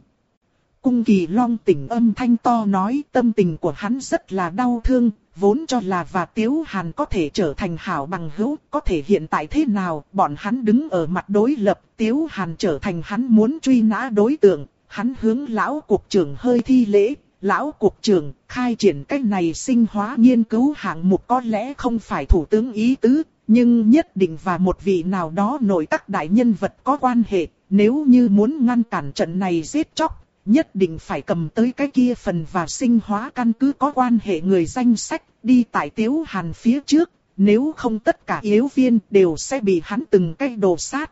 Cung kỳ long tỉnh âm thanh to nói tâm tình của hắn rất là đau thương, vốn cho là và Tiếu Hàn có thể trở thành hảo bằng hữu, có thể hiện tại thế nào, bọn hắn đứng ở mặt đối lập, Tiếu Hàn trở thành hắn muốn truy nã đối tượng, hắn hướng lão cục trưởng hơi thi lễ, lão cục trưởng khai triển cách này sinh hóa nghiên cứu hạng mục có lẽ không phải thủ tướng ý tứ, nhưng nhất định và một vị nào đó nổi các đại nhân vật có quan hệ, nếu như muốn ngăn cản trận này giết chóc, nhất định phải cầm tới cái kia phần và sinh hóa căn cứ có quan hệ người danh sách, đi tại tiếu hàn phía trước, nếu không tất cả yếu viên đều sẽ bị hắn từng cái đồ sát.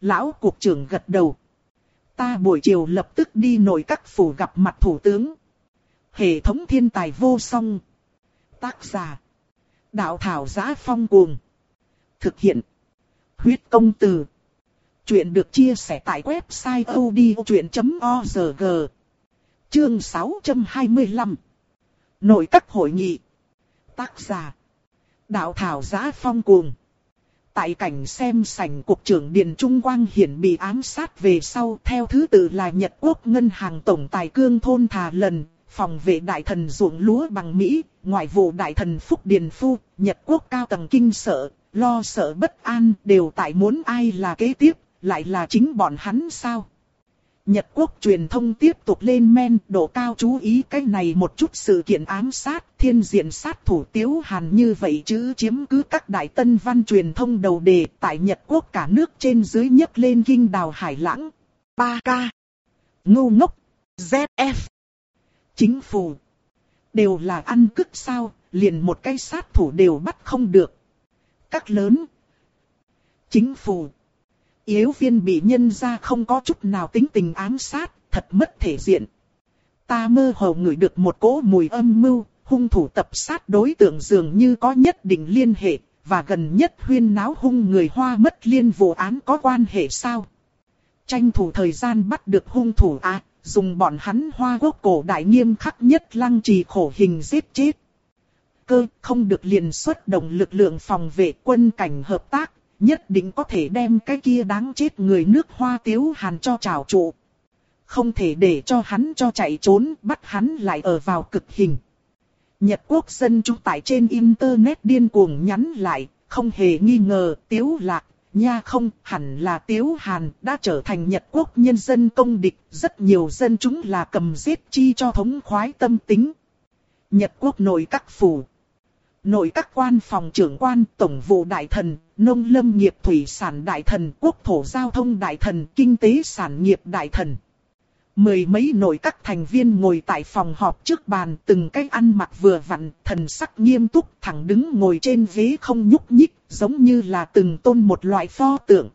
Lão cục trưởng gật đầu. Ta buổi chiều lập tức đi nội các phủ gặp mặt thủ tướng. Hệ thống thiên tài vô song. Tác giả. Đạo thảo giá phong cuồng. Thực hiện. Huyết công từ. Chuyện được chia sẻ tại website odchuyện.org Chương 625 Nội các hội nghị. Tác giả. Đạo thảo giá phong cuồng. Tại cảnh xem sảnh cục trưởng Điền Trung Quang hiển bị ám sát về sau theo thứ tự là Nhật Quốc Ngân hàng Tổng Tài Cương Thôn Thà Lần, phòng vệ đại thần ruộng lúa bằng Mỹ, ngoại vụ đại thần Phúc Điền Phu, Nhật Quốc cao tầng kinh sợ, lo sợ bất an đều tại muốn ai là kế tiếp, lại là chính bọn hắn sao? Nhật quốc truyền thông tiếp tục lên men độ cao chú ý cái này một chút sự kiện ám sát thiên diện sát thủ tiếu hàn như vậy chứ chiếm cứ các đại tân văn truyền thông đầu đề tại Nhật quốc cả nước trên dưới nhấc lên kinh đào hải lãng. 3K Ngu ngốc ZF Chính phủ Đều là ăn cức sao, liền một cái sát thủ đều bắt không được. Các lớn Chính phủ Yếu viên bị nhân ra không có chút nào tính tình ám sát, thật mất thể diện. Ta mơ hồ ngửi được một cỗ mùi âm mưu, hung thủ tập sát đối tượng dường như có nhất định liên hệ, và gần nhất huyên náo hung người hoa mất liên vụ án có quan hệ sao? Tranh thủ thời gian bắt được hung thủ à, dùng bọn hắn hoa quốc cổ đại nghiêm khắc nhất lăng trì khổ hình giết chết. Cơ không được liền xuất động lực lượng phòng vệ quân cảnh hợp tác, nhất định có thể đem cái kia đáng chết người nước hoa tiếu hàn cho trào trụ. Không thể để cho hắn cho chạy trốn, bắt hắn lại ở vào cực hình. Nhật quốc dân chúng tại trên internet điên cuồng nhắn lại, không hề nghi ngờ tiếu lạc, nha không hẳn là tiếu hàn đã trở thành Nhật quốc nhân dân công địch, rất nhiều dân chúng là cầm giết chi cho thống khoái tâm tính. Nhật quốc nội các phủ Nội các quan phòng trưởng quan, tổng vụ đại thần, nông lâm nghiệp thủy sản đại thần, quốc thổ giao thông đại thần, kinh tế sản nghiệp đại thần. Mười mấy nội các thành viên ngồi tại phòng họp trước bàn từng cái ăn mặc vừa vặn, thần sắc nghiêm túc thẳng đứng ngồi trên ghế không nhúc nhích, giống như là từng tôn một loại pho tượng.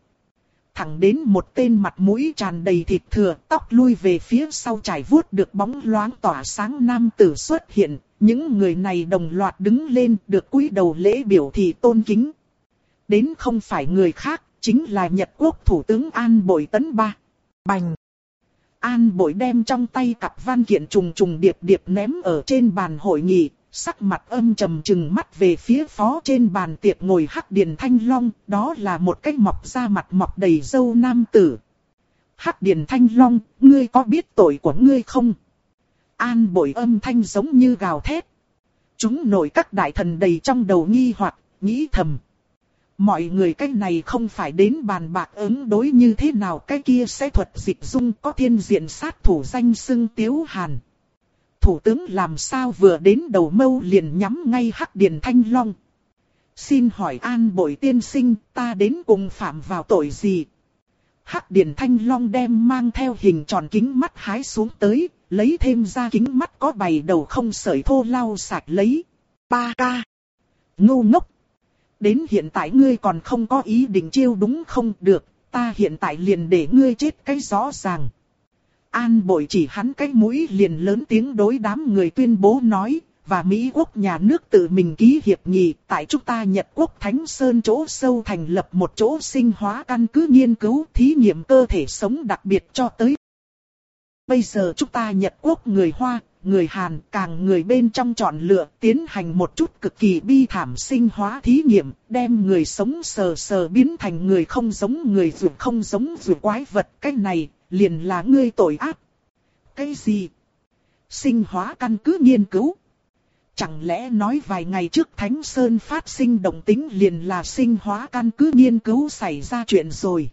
Thẳng đến một tên mặt mũi tràn đầy thịt thừa, tóc lui về phía sau trải vuốt được bóng loáng tỏa sáng nam tử xuất hiện, những người này đồng loạt đứng lên được cúi đầu lễ biểu thị tôn kính. Đến không phải người khác, chính là Nhật Quốc Thủ tướng An Bội Tấn Ba. Bành! An Bội đem trong tay cặp văn kiện trùng trùng điệp điệp ném ở trên bàn hội nghị, sắc mặt âm trầm trừng mắt về phía phó trên bàn tiệc ngồi Hắc Điền Thanh Long, đó là một cái mọc ra mặt mọc đầy dâu nam tử. Hắc Điền Thanh Long, ngươi có biết tội của ngươi không? An bội âm thanh giống như gào thét. Chúng nổi các đại thần đầy trong đầu nghi hoặc nghĩ thầm. Mọi người cái này không phải đến bàn bạc ứng đối như thế nào cái kia sẽ thuật dịch dung có thiên diện sát thủ danh xưng Tiếu Hàn. Thủ tướng làm sao vừa đến đầu mâu liền nhắm ngay hắc điền thanh long. Xin hỏi an bội tiên sinh ta đến cùng phạm vào tội gì? Hắc điền thanh long đem mang theo hình tròn kính mắt hái xuống tới, lấy thêm ra kính mắt có bày đầu không sợi thô lau sạch lấy. Ba ca. Ngu ngốc. Đến hiện tại ngươi còn không có ý định chiêu đúng không được, ta hiện tại liền để ngươi chết cái rõ ràng. An bội chỉ hắn cái mũi liền lớn tiếng đối đám người tuyên bố nói, và Mỹ quốc nhà nước tự mình ký hiệp nghị tại chúng ta Nhật quốc Thánh Sơn chỗ sâu thành lập một chỗ sinh hóa căn cứ nghiên cứu thí nghiệm cơ thể sống đặc biệt cho tới. Bây giờ chúng ta Nhật quốc người Hoa, người Hàn càng người bên trong chọn lựa tiến hành một chút cực kỳ bi thảm sinh hóa thí nghiệm, đem người sống sờ sờ biến thành người không giống người dù không giống dù quái vật. cách này liền là ngươi tội ác. Cái gì? Sinh hóa căn cứ nghiên cứu. Chẳng lẽ nói vài ngày trước Thánh Sơn phát sinh động tính liền là sinh hóa căn cứ nghiên cứu xảy ra chuyện rồi.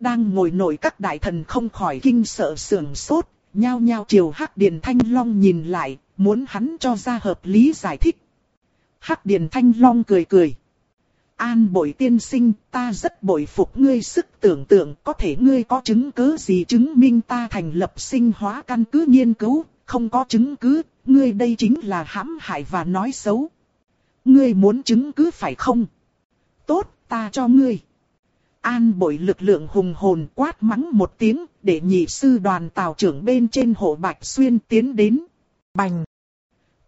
Đang ngồi nổi các đại thần không khỏi kinh sợ sườn sốt, nhao nhao chiều Hắc Điền Thanh Long nhìn lại, muốn hắn cho ra hợp lý giải thích. Hắc Điền Thanh Long cười cười. An bội tiên sinh, ta rất bội phục ngươi sức tưởng tượng, có thể ngươi có chứng cứ gì chứng minh ta thành lập sinh hóa căn cứ nghiên cứu, không có chứng cứ, ngươi đây chính là hãm hại và nói xấu. Ngươi muốn chứng cứ phải không? Tốt, ta cho ngươi. An bội lực lượng hùng hồn quát mắng một tiếng, để nhị sư đoàn tàu trưởng bên trên hộ Bạch Xuyên tiến đến. Bành!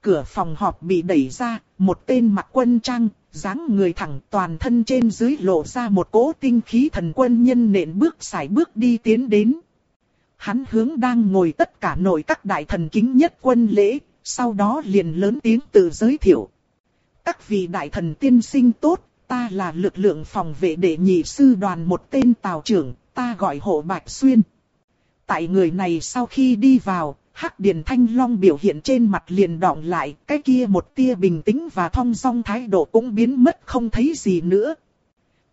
Cửa phòng họp bị đẩy ra, một tên mặc quân trang, dáng người thẳng toàn thân trên dưới lộ ra một cỗ tinh khí thần quân nhân nện bước xài bước đi tiến đến. Hắn hướng đang ngồi tất cả nội các đại thần kính nhất quân lễ, sau đó liền lớn tiếng tự giới thiệu. Các vị đại thần tiên sinh tốt, ta là lực lượng phòng vệ đệ nhị sư đoàn một tên tào trưởng, ta gọi hộ Bạch Xuyên. Tại người này sau khi đi vào, Hắc Điền Thanh Long biểu hiện trên mặt liền đọng lại, cái kia một tia bình tĩnh và thong dong thái độ cũng biến mất không thấy gì nữa.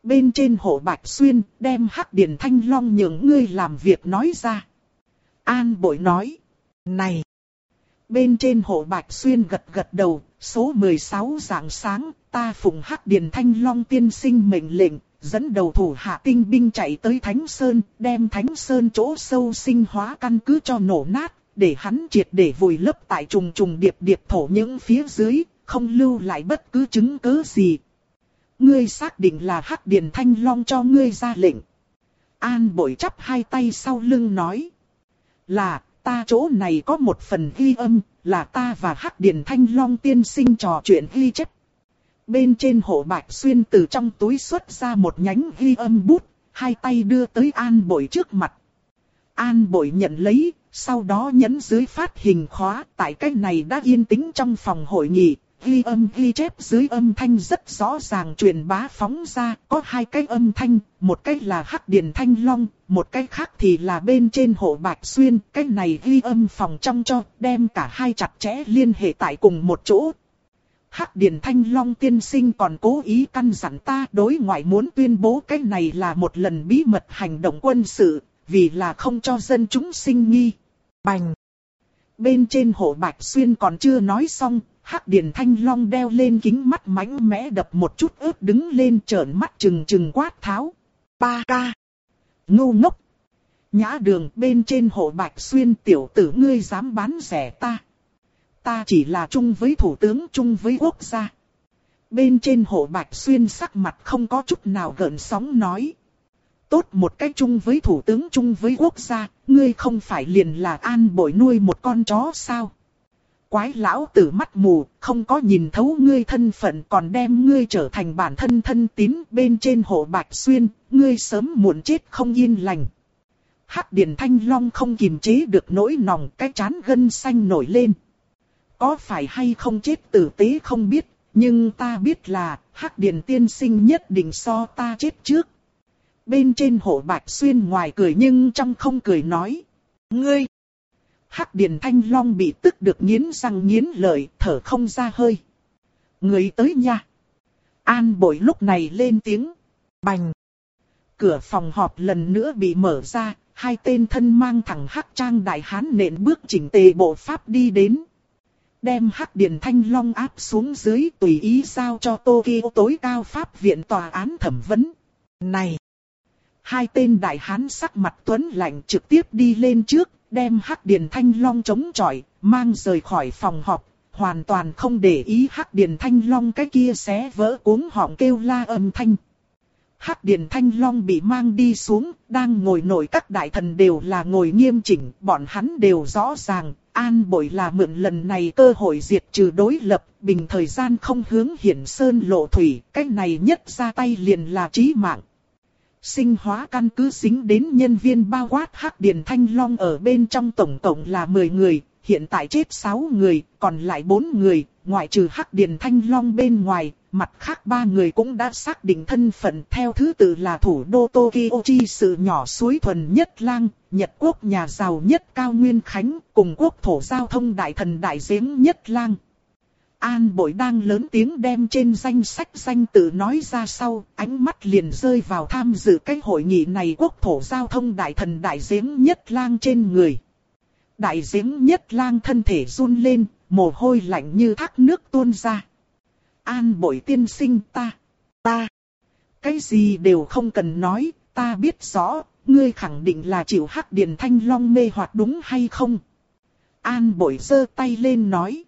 Bên trên hộ Bạch Xuyên, đem Hắc Điền Thanh Long những ngươi làm việc nói ra. An Bội nói, này, Bên trên hộ Bạch Xuyên gật gật đầu, số 16 dạng sáng, ta phụng hắc điền thanh long tiên sinh mệnh lệnh, dẫn đầu thủ hạ tinh binh chạy tới Thánh Sơn, đem Thánh Sơn chỗ sâu sinh hóa căn cứ cho nổ nát, để hắn triệt để vùi lấp tại trùng trùng điệp điệp thổ những phía dưới, không lưu lại bất cứ chứng cứ gì. Ngươi xác định là hắc điền thanh long cho ngươi ra lệnh. An bội chắp hai tay sau lưng nói. Là, ta chỗ này có một phần ghi âm, là ta và Hắc Điền Thanh Long tiên sinh trò chuyện ghi chép. Bên trên hộ bạch xuyên từ trong túi xuất ra một nhánh ghi âm bút, hai tay đưa tới An Bội trước mặt. An Bội nhận lấy, sau đó nhấn dưới phát hình khóa, tại cái này đã yên tĩnh trong phòng hội nghị, ghi âm ghi chép dưới âm thanh rất rõ ràng truyền bá phóng ra, có hai cái âm thanh, một cái là hắc điền thanh long, một cái khác thì là bên trên hộ bạch xuyên, cái này ghi âm phòng trong cho, đem cả hai chặt chẽ liên hệ tại cùng một chỗ. Hắc Điền Thanh Long tiên sinh còn cố ý căn dặn ta đối ngoại muốn tuyên bố cái này là một lần bí mật hành động quân sự, vì là không cho dân chúng sinh nghi. Bành! Bên trên hộ Bạch Xuyên còn chưa nói xong, Hắc Điền Thanh Long đeo lên kính mắt mánh mẽ đập một chút ướt đứng lên trợn mắt trừng trừng quát tháo. Ba ca. Ngu ngốc. Nhã đường bên trên hộ Bạch Xuyên tiểu tử ngươi dám bán rẻ ta. Ta chỉ là chung với thủ tướng chung với quốc gia. Bên trên hộ Bạch Xuyên sắc mặt không có chút nào gợn sóng nói. Tốt một cách chung với thủ tướng chung với quốc gia, ngươi không phải liền là an bội nuôi một con chó sao? quái lão tử mắt mù, không có nhìn thấu ngươi thân phận còn đem ngươi trở thành bản thân thân tín bên trên hộ bạch xuyên, ngươi sớm muộn chết không yên lành. Hắc Điền Thanh Long không kiềm chế được nỗi nòng cái chán gân xanh nổi lên. Có phải hay không chết tử tế không biết, nhưng ta biết là Hắc Điền tiên sinh nhất định so ta chết trước. Bên trên hộ bạch xuyên ngoài cười nhưng trong không cười nói. Ngươi! Hắc Điền Thanh Long bị tức được nghiến răng nghiến lợi, thở không ra hơi. Người tới nha. An bội lúc này lên tiếng. Bành. Cửa phòng họp lần nữa bị mở ra, hai tên thân mang thẳng hắc trang đại hán nện bước chỉnh tề bộ pháp đi đến. Đem hắc điền thanh long áp xuống dưới tùy ý sao cho Tokyo tối cao pháp viện tòa án thẩm vấn. Này! Hai tên đại hán sắc mặt tuấn lạnh trực tiếp đi lên trước, đem hắc điền thanh long chống chọi, mang rời khỏi phòng họp, hoàn toàn không để ý hắc điền thanh long cái kia xé vỡ cuống họng kêu la âm thanh. Hắc Điền Thanh Long bị mang đi xuống, đang ngồi nổi các đại thần đều là ngồi nghiêm chỉnh, bọn hắn đều rõ ràng, An Bội là mượn lần này cơ hội diệt trừ đối lập, bình thời gian không hướng hiển sơn lộ thủy, cái này nhất ra tay liền là trí mạng. Sinh hóa căn cứ dính đến nhân viên bao quát Hắc Điền Thanh Long ở bên trong tổng cộng là 10 người, hiện tại chết 6 người, còn lại 4 người, ngoại trừ Hắc Điền Thanh Long bên ngoài, mặt khác ba người cũng đã xác định thân phận theo thứ tự là thủ đô Tokyo chi sự nhỏ suối thuần nhất lang, Nhật quốc nhà giàu nhất cao nguyên khánh, cùng quốc thổ giao thông đại thần đại giếng nhất lang. An bội đang lớn tiếng đem trên danh sách danh tự nói ra sau, ánh mắt liền rơi vào tham dự cái hội nghị này quốc thổ giao thông đại thần đại giếng nhất lang trên người. Đại giếng nhất lang thân thể run lên, mồ hôi lạnh như thác nước tuôn ra. An bội tiên sinh ta, ta, cái gì đều không cần nói, ta biết rõ, ngươi khẳng định là chịu hắc điền thanh long mê hoặc đúng hay không? An bội giơ tay lên nói.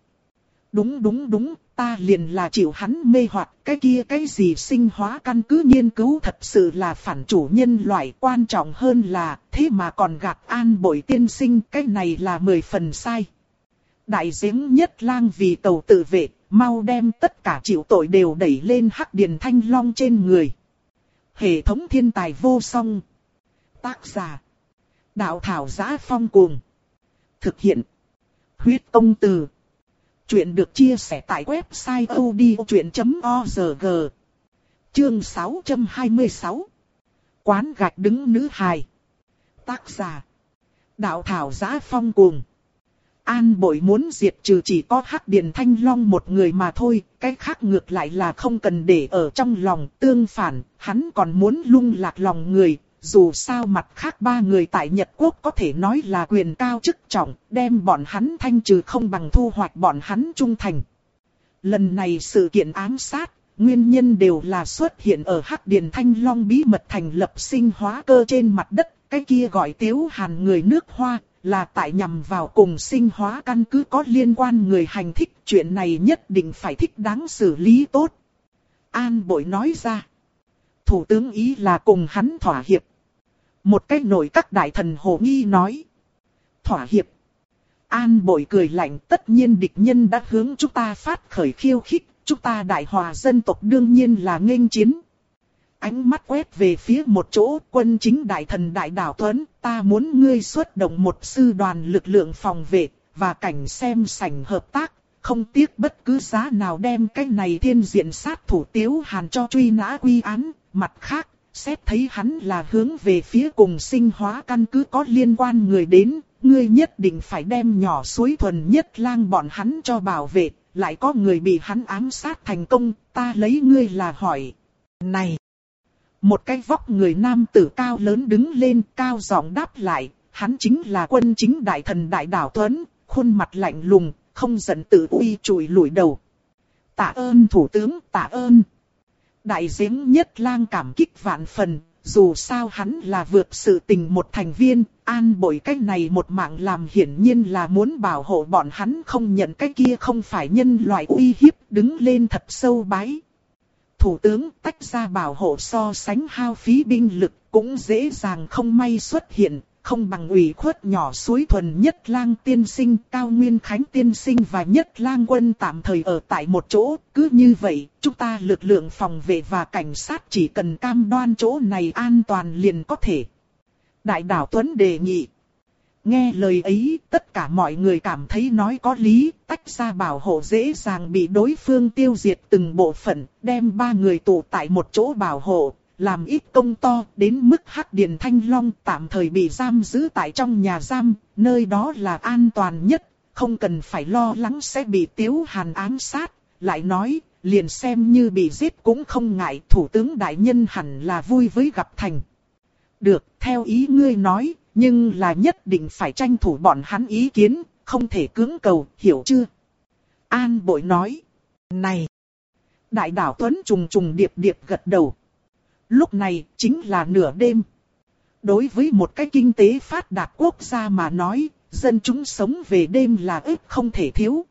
Đúng đúng đúng, ta liền là chịu hắn mê hoặc cái kia cái gì sinh hóa căn cứ nghiên cứu thật sự là phản chủ nhân loại quan trọng hơn là thế mà còn gặp an bội tiên sinh cái này là mười phần sai. Đại giếng nhất lang vì tàu tự vệ, mau đem tất cả chịu tội đều đẩy lên hắc điền thanh long trên người. Hệ thống thiên tài vô song. Tác giả. Đạo thảo giá phong cuồng. Thực hiện. Huyết công từ. Chuyện được chia sẻ tại website odchuyện.org. Chương 626. Quán gạch đứng nữ hài. Tác giả. Đạo thảo giá phong cuồng. An bội muốn diệt trừ chỉ có hắc điền thanh long một người mà thôi, cái khác ngược lại là không cần để ở trong lòng, tương phản, hắn còn muốn lung lạc lòng người, dù sao mặt khác ba người tại Nhật Quốc có thể nói là quyền cao chức trọng, đem bọn hắn thanh trừ không bằng thu hoạch bọn hắn trung thành. Lần này sự kiện ám sát, nguyên nhân đều là xuất hiện ở Hắc Điền Thanh Long bí mật thành lập sinh hóa cơ trên mặt đất, cái kia gọi tiếu hàn người nước hoa, là tại nhằm vào cùng sinh hóa căn cứ có liên quan người hành thích, chuyện này nhất định phải thích đáng xử lý tốt. An Bội nói ra, Thủ tướng ý là cùng hắn thỏa hiệp. Một cách nổi các đại thần hồ nghi nói. Thỏa hiệp. An bội cười lạnh, tất nhiên địch nhân đã hướng chúng ta phát khởi khiêu khích. Chúng ta đại hòa dân tộc đương nhiên là nghênh chiến. Ánh mắt quét về phía một chỗ, quân chính đại thần đại đảo Tuấn. Ta muốn ngươi xuất động một sư đoàn lực lượng phòng vệ, và cảnh xem sảnh hợp tác. Không tiếc bất cứ giá nào đem cái này thiên diện sát thủ tiếu hàn cho truy nã quy án. Mặt khác Xét thấy hắn là hướng về phía cùng sinh hóa căn cứ có liên quan người đến, ngươi nhất định phải đem nhỏ suối thuần nhất lang bọn hắn cho bảo vệ, lại có người bị hắn ám sát thành công, ta lấy ngươi là hỏi. Này! Một cái vóc người nam tử cao lớn đứng lên cao giọng đáp lại, hắn chính là quân chính đại thần đại đảo Tuấn, khuôn mặt lạnh lùng, không giận tự uy chùi lùi đầu. Tạ ơn thủ tướng, tạ ơn. Đại giếng nhất lang cảm kích vạn phần, dù sao hắn là vượt sự tình một thành viên, an bội cái này một mạng làm hiển nhiên là muốn bảo hộ bọn hắn không nhận cái kia không phải nhân loại uy hiếp, đứng lên thật sâu bái. Thủ tướng tách ra bảo hộ so sánh hao phí binh lực cũng dễ dàng không may xuất hiện, không bằng ủy khuất nhỏ suối thuần nhất lang tiên sinh, cao nguyên khánh tiên sinh và nhất lang quân tạm thời ở tại một chỗ, cứ như vậy, chúng ta lực lượng phòng vệ và cảnh sát chỉ cần cam đoan chỗ này an toàn liền có thể. Đại đảo Tuấn đề nghị. Nghe lời ấy, tất cả mọi người cảm thấy nói có lý, tách ra bảo hộ dễ dàng bị đối phương tiêu diệt từng bộ phận, đem ba người tụ tại một chỗ bảo hộ, làm ít công to đến mức Hắc điện Thanh Long tạm thời bị giam giữ tại trong nhà giam, nơi đó là an toàn nhất, không cần phải lo lắng sẽ bị Tiếu Hàn ám sát, lại nói, liền xem như bị giết cũng không ngại, thủ tướng đại nhân hẳn là vui với gặp thành. Được, theo ý ngươi nói, nhưng là nhất định phải tranh thủ bọn hắn ý kiến, không thể cưỡng cầu, hiểu chưa? An bội nói. Này! Đại đảo Tuấn trùng trùng điệp điệp gật đầu. Lúc này chính là nửa đêm. Đối với một cái kinh tế phát đạt quốc gia mà nói, dân chúng sống về đêm là ức không thể thiếu.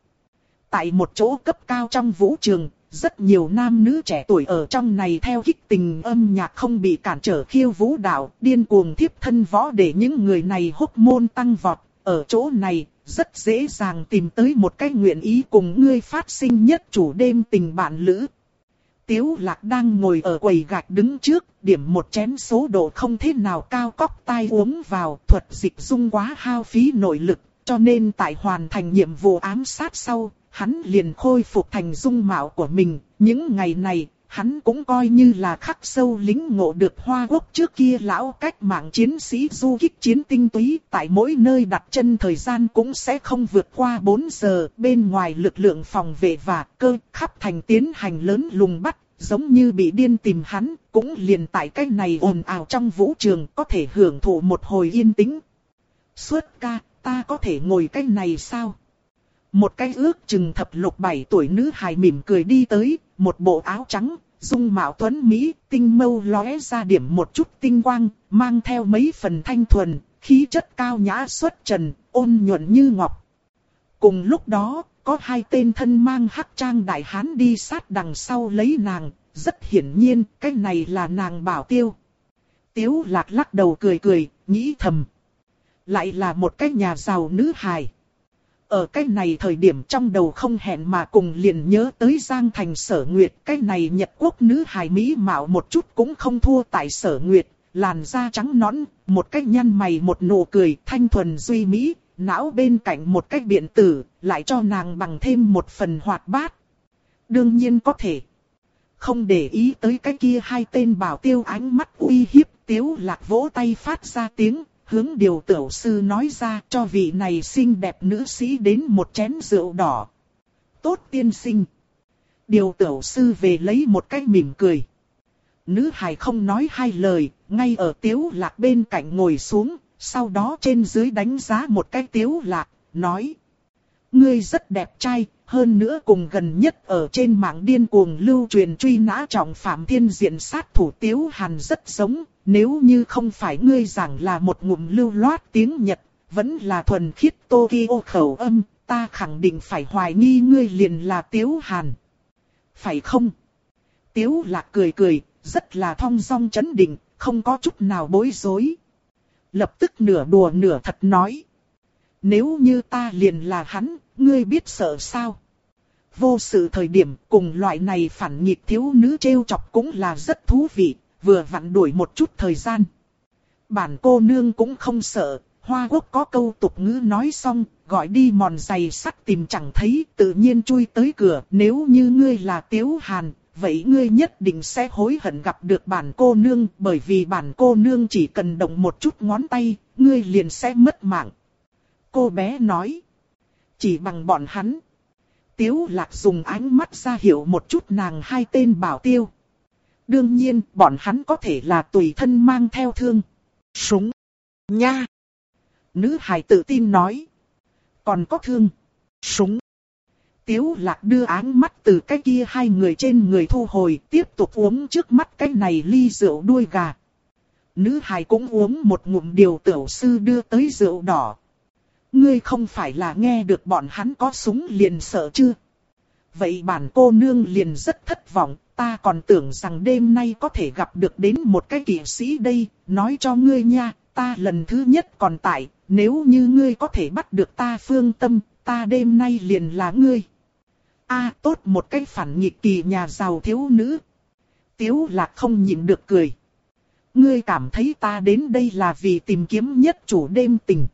Tại một chỗ cấp cao trong vũ trường, rất nhiều nam nữ trẻ tuổi ở trong này theo kích tình âm nhạc không bị cản trở khiêu vũ đạo, điên cuồng thiếp thân võ để những người này hốc môn tăng vọt. Ở chỗ này, rất dễ dàng tìm tới một cái nguyện ý cùng ngươi phát sinh nhất chủ đêm tình bạn lữ. Tiếu lạc đang ngồi ở quầy gạch đứng trước, điểm một chén số độ không thế nào cao cóc tai uống vào, thuật dịch dung quá hao phí nội lực, cho nên tại hoàn thành nhiệm vụ ám sát sau, hắn liền khôi phục thành dung mạo của mình. Những ngày này, hắn cũng coi như là khắc sâu lính ngộ được hoa quốc trước kia lão cách mạng chiến sĩ du kích chiến tinh túy. Tại mỗi nơi đặt chân thời gian cũng sẽ không vượt qua 4 giờ. Bên ngoài lực lượng phòng vệ và cơ khắp thành tiến hành lớn lùng bắt. Giống như bị điên tìm hắn, cũng liền tại cái này ồn ào trong vũ trường có thể hưởng thụ một hồi yên tĩnh. Suốt ca, ta có thể ngồi cái này sao? Một cái ước chừng thập lục bảy tuổi nữ hài mỉm cười đi tới, một bộ áo trắng, dung mạo tuấn Mỹ, tinh mâu lóe ra điểm một chút tinh quang, mang theo mấy phần thanh thuần, khí chất cao nhã xuất trần, ôn nhuận như ngọc. Cùng lúc đó, có hai tên thân mang hắc trang đại hán đi sát đằng sau lấy nàng, rất hiển nhiên, cái này là nàng bảo tiêu. Tiếu lạc lắc đầu cười cười, nghĩ thầm. Lại là một cái nhà giàu nữ hài. Ở cái này thời điểm trong đầu không hẹn mà cùng liền nhớ tới Giang Thành Sở Nguyệt. Cái này Nhật Quốc nữ hài Mỹ mạo một chút cũng không thua tại Sở Nguyệt. Làn da trắng nõn, một cái nhăn mày một nụ cười thanh thuần duy Mỹ, não bên cạnh một cái biện tử, lại cho nàng bằng thêm một phần hoạt bát. Đương nhiên có thể. Không để ý tới cái kia hai tên bảo tiêu ánh mắt uy hiếp, tiếu lạc vỗ tay phát ra tiếng, hướng điều tiểu sư nói ra cho vị này xinh đẹp nữ sĩ đến một chén rượu đỏ. Tốt tiên sinh. Điều tiểu sư về lấy một cái mỉm cười. Nữ hài không nói hai lời, ngay ở tiếu lạc bên cạnh ngồi xuống, sau đó trên dưới đánh giá một cái tiếu lạc, nói. Ngươi rất đẹp trai, hơn nữa cùng gần nhất ở trên mạng điên cuồng lưu truyền truy nã trọng phạm thiên diện sát thủ tiếu hàn rất giống, nếu như không phải ngươi giảng là một ngụm lưu loát tiếng Nhật, vẫn là thuần khiết Tokyo khẩu âm, ta khẳng định phải hoài nghi ngươi liền là Tiếu Hàn. Phải không? Tiếu lạc cười cười, rất là thong dong chấn định, không có chút nào bối rối. Lập tức nửa đùa nửa thật nói. Nếu như ta liền là hắn, ngươi biết sợ sao? Vô sự thời điểm cùng loại này phản nghịch thiếu nữ trêu chọc cũng là rất thú vị, vừa vặn đuổi một chút thời gian. Bản cô nương cũng không sợ, Hoa Quốc có câu tục ngữ nói xong, gọi đi mòn giày sắt tìm chẳng thấy, tự nhiên chui tới cửa. Nếu như ngươi là Tiếu Hàn, vậy ngươi nhất định sẽ hối hận gặp được bản cô nương, bởi vì bản cô nương chỉ cần động một chút ngón tay, ngươi liền sẽ mất mạng. Cô bé nói, chỉ bằng bọn hắn. Tiếu lạc dùng ánh mắt ra hiệu một chút nàng hai tên bảo tiêu. Đương nhiên, bọn hắn có thể là tùy thân mang theo thương. Súng. Nha. Nữ hài tự tin nói. Còn có thương. Súng. Tiếu lạc đưa áng mắt từ cái kia hai người trên người thu hồi, tiếp tục uống trước mắt cái này ly rượu đuôi gà. Nữ hài cũng uống một ngụm điều tiểu sư đưa tới rượu đỏ. Ngươi không phải là nghe được bọn hắn có súng liền sợ chưa? Vậy bản cô nương liền rất thất vọng, ta còn tưởng rằng đêm nay có thể gặp được đến một cái kỵ sĩ đây, nói cho ngươi nha, ta lần thứ nhất còn tại, nếu như ngươi có thể bắt được ta phương tâm, ta đêm nay liền là ngươi. A tốt một cái phản nghịch kỳ nhà giàu thiếu nữ. Tiếu là không nhịn được cười. Ngươi cảm thấy ta đến đây là vì tìm kiếm nhất chủ đêm tình.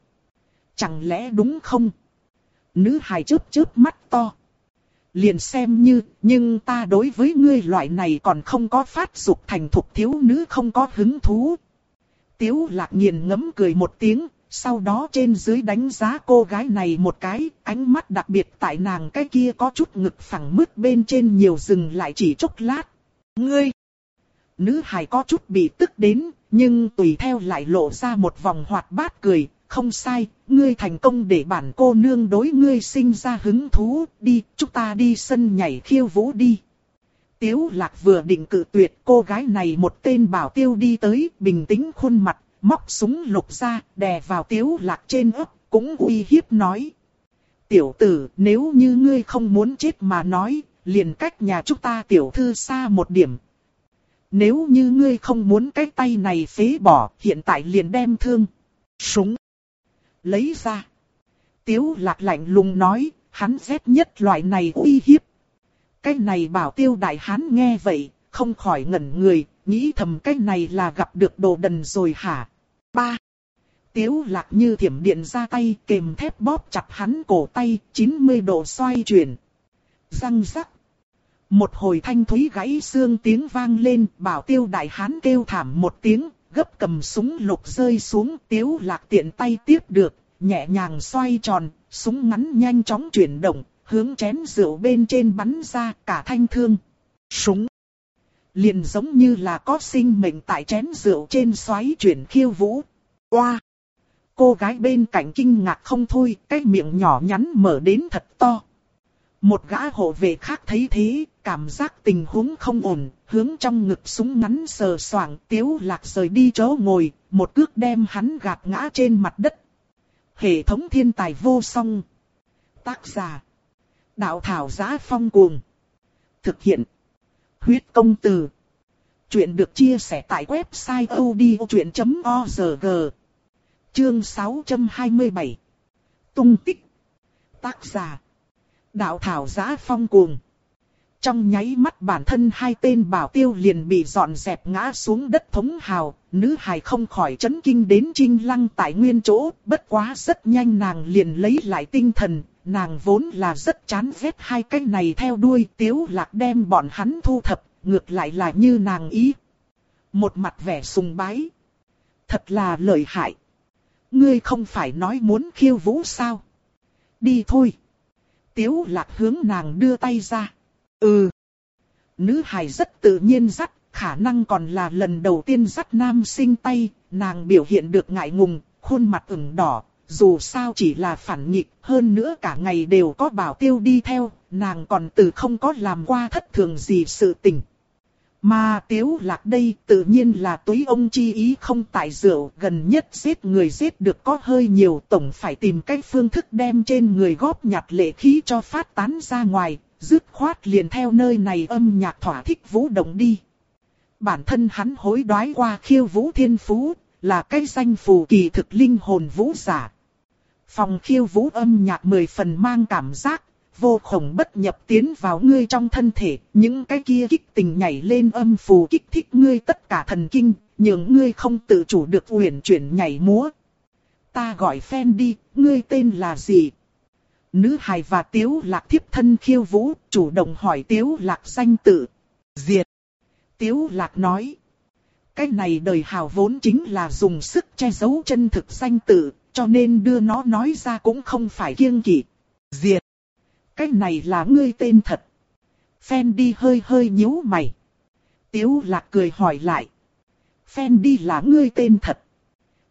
Chẳng lẽ đúng không? Nữ hài chớp chớp mắt to liền xem như, nhưng ta đối với ngươi loại này còn không có phát dục thành thục thiếu nữ không có hứng thú. Tiếu lạc nghiền ngấm cười một tiếng, sau đó trên dưới đánh giá cô gái này một cái, ánh mắt đặc biệt tại nàng cái kia có chút ngực phẳng mứt bên trên nhiều dừng lại chỉ chốc lát. Ngươi! Nữ hài có chút bị tức đến, nhưng tùy theo lại lộ ra một vòng hoạt bát cười, không sai, ngươi thành công để bản cô nương đối ngươi sinh ra hứng thú, đi, chúng ta đi sân nhảy khiêu vũ đi. Tiếu lạc vừa định cự tuyệt cô gái này một tên bảo tiêu đi tới, bình tĩnh khuôn mặt, móc súng lục ra, đè vào tiếu lạc trên ấp, cũng uy hiếp nói. Tiểu tử, nếu như ngươi không muốn chết mà nói, liền cách nhà chúng ta tiểu thư xa một điểm. Nếu như ngươi không muốn cái tay này phế bỏ, hiện tại liền đem thương. Súng. Lấy ra. Tiếu lạc lạnh lùng nói, hắn ghét nhất loại này uy hiếp. Cái này bảo tiêu đại hán nghe vậy, không khỏi ngẩn người, nghĩ thầm cái này là gặp được đồ đần rồi hả? Ba. Tiếu lạc như thiểm điện ra tay kềm thép bóp chặt hắn cổ tay 90 độ xoay chuyển. Răng rắc. Một hồi thanh thúy gãy xương tiếng vang lên bảo tiêu đại hán kêu thảm một tiếng gấp cầm súng lục rơi xuống tiếu lạc tiện tay tiếp được nhẹ nhàng xoay tròn súng ngắn nhanh chóng chuyển động hướng chén rượu bên trên bắn ra cả thanh thương. Súng liền giống như là có sinh mệnh tại chén rượu trên xoáy chuyển khiêu vũ. Oa! Cô gái bên cạnh kinh ngạc không thôi, cái miệng nhỏ nhắn mở đến thật to. Một gã hộ vệ khác thấy thế, cảm giác tình huống không ổn, hướng trong ngực súng ngắn sờ soạng tiếu lạc rời đi chỗ ngồi, một cước đem hắn gạt ngã trên mặt đất. Hệ thống thiên tài vô song. Tác giả. Đạo thảo giá phong cuồng. Thực hiện. Huyết công từ. Chuyện được chia sẻ tại website odchuyện.org. Chương 627. Tung tích. Tác giả. Đạo thảo giá phong cuồng. Trong nháy mắt bản thân hai tên bảo tiêu liền bị dọn dẹp ngã xuống đất thống hào, nữ hài không khỏi chấn kinh đến trinh lăng tại nguyên chỗ, bất quá rất nhanh nàng liền lấy lại tinh thần, nàng vốn là rất chán ghét hai cái này theo đuôi tiếu lạc đem bọn hắn thu thập, ngược lại là như nàng ý. Một mặt vẻ sùng bái. Thật là lợi hại. Ngươi không phải nói muốn khiêu vũ sao? Đi thôi. Tiếu lạc hướng nàng đưa tay ra. Ừ. Nữ hài rất tự nhiên dắt, khả năng còn là lần đầu tiên dắt nam sinh tay, nàng biểu hiện được ngại ngùng, khuôn mặt ửng đỏ, dù sao chỉ là phản nghịch, hơn nữa cả ngày đều có bảo tiêu đi theo, nàng còn từ không có làm qua thất thường gì sự tình. Mà tiếu lạc đây tự nhiên là túi ông chi ý không tại rượu, gần nhất giết người giết được có hơi nhiều tổng phải tìm cách phương thức đem trên người góp nhặt lệ khí cho phát tán ra ngoài, dứt khoát liền theo nơi này âm nhạc thỏa thích vũ động đi. Bản thân hắn hối đoái qua khiêu vũ thiên phú, là cái danh phù kỳ thực linh hồn vũ giả. Phòng khiêu vũ âm nhạc mười phần mang cảm giác, vô khổng bất nhập tiến vào ngươi trong thân thể, những cái kia kích tình nhảy lên âm phù kích thích ngươi tất cả thần kinh, nhường ngươi không tự chủ được uyển chuyển nhảy múa. Ta gọi fan đi, ngươi tên là gì? Nữ hài và tiếu lạc thiếp thân khiêu vũ, chủ động hỏi tiếu lạc danh tự. Diệt. Tiếu lạc nói. Cái này đời hào vốn chính là dùng sức che giấu chân thực danh tự, cho nên đưa nó nói ra cũng không phải kiêng kỵ. Diệt. Cái này là ngươi tên thật. phen đi hơi hơi nhíu mày. Tiếu lạc cười hỏi lại. phen đi là ngươi tên thật.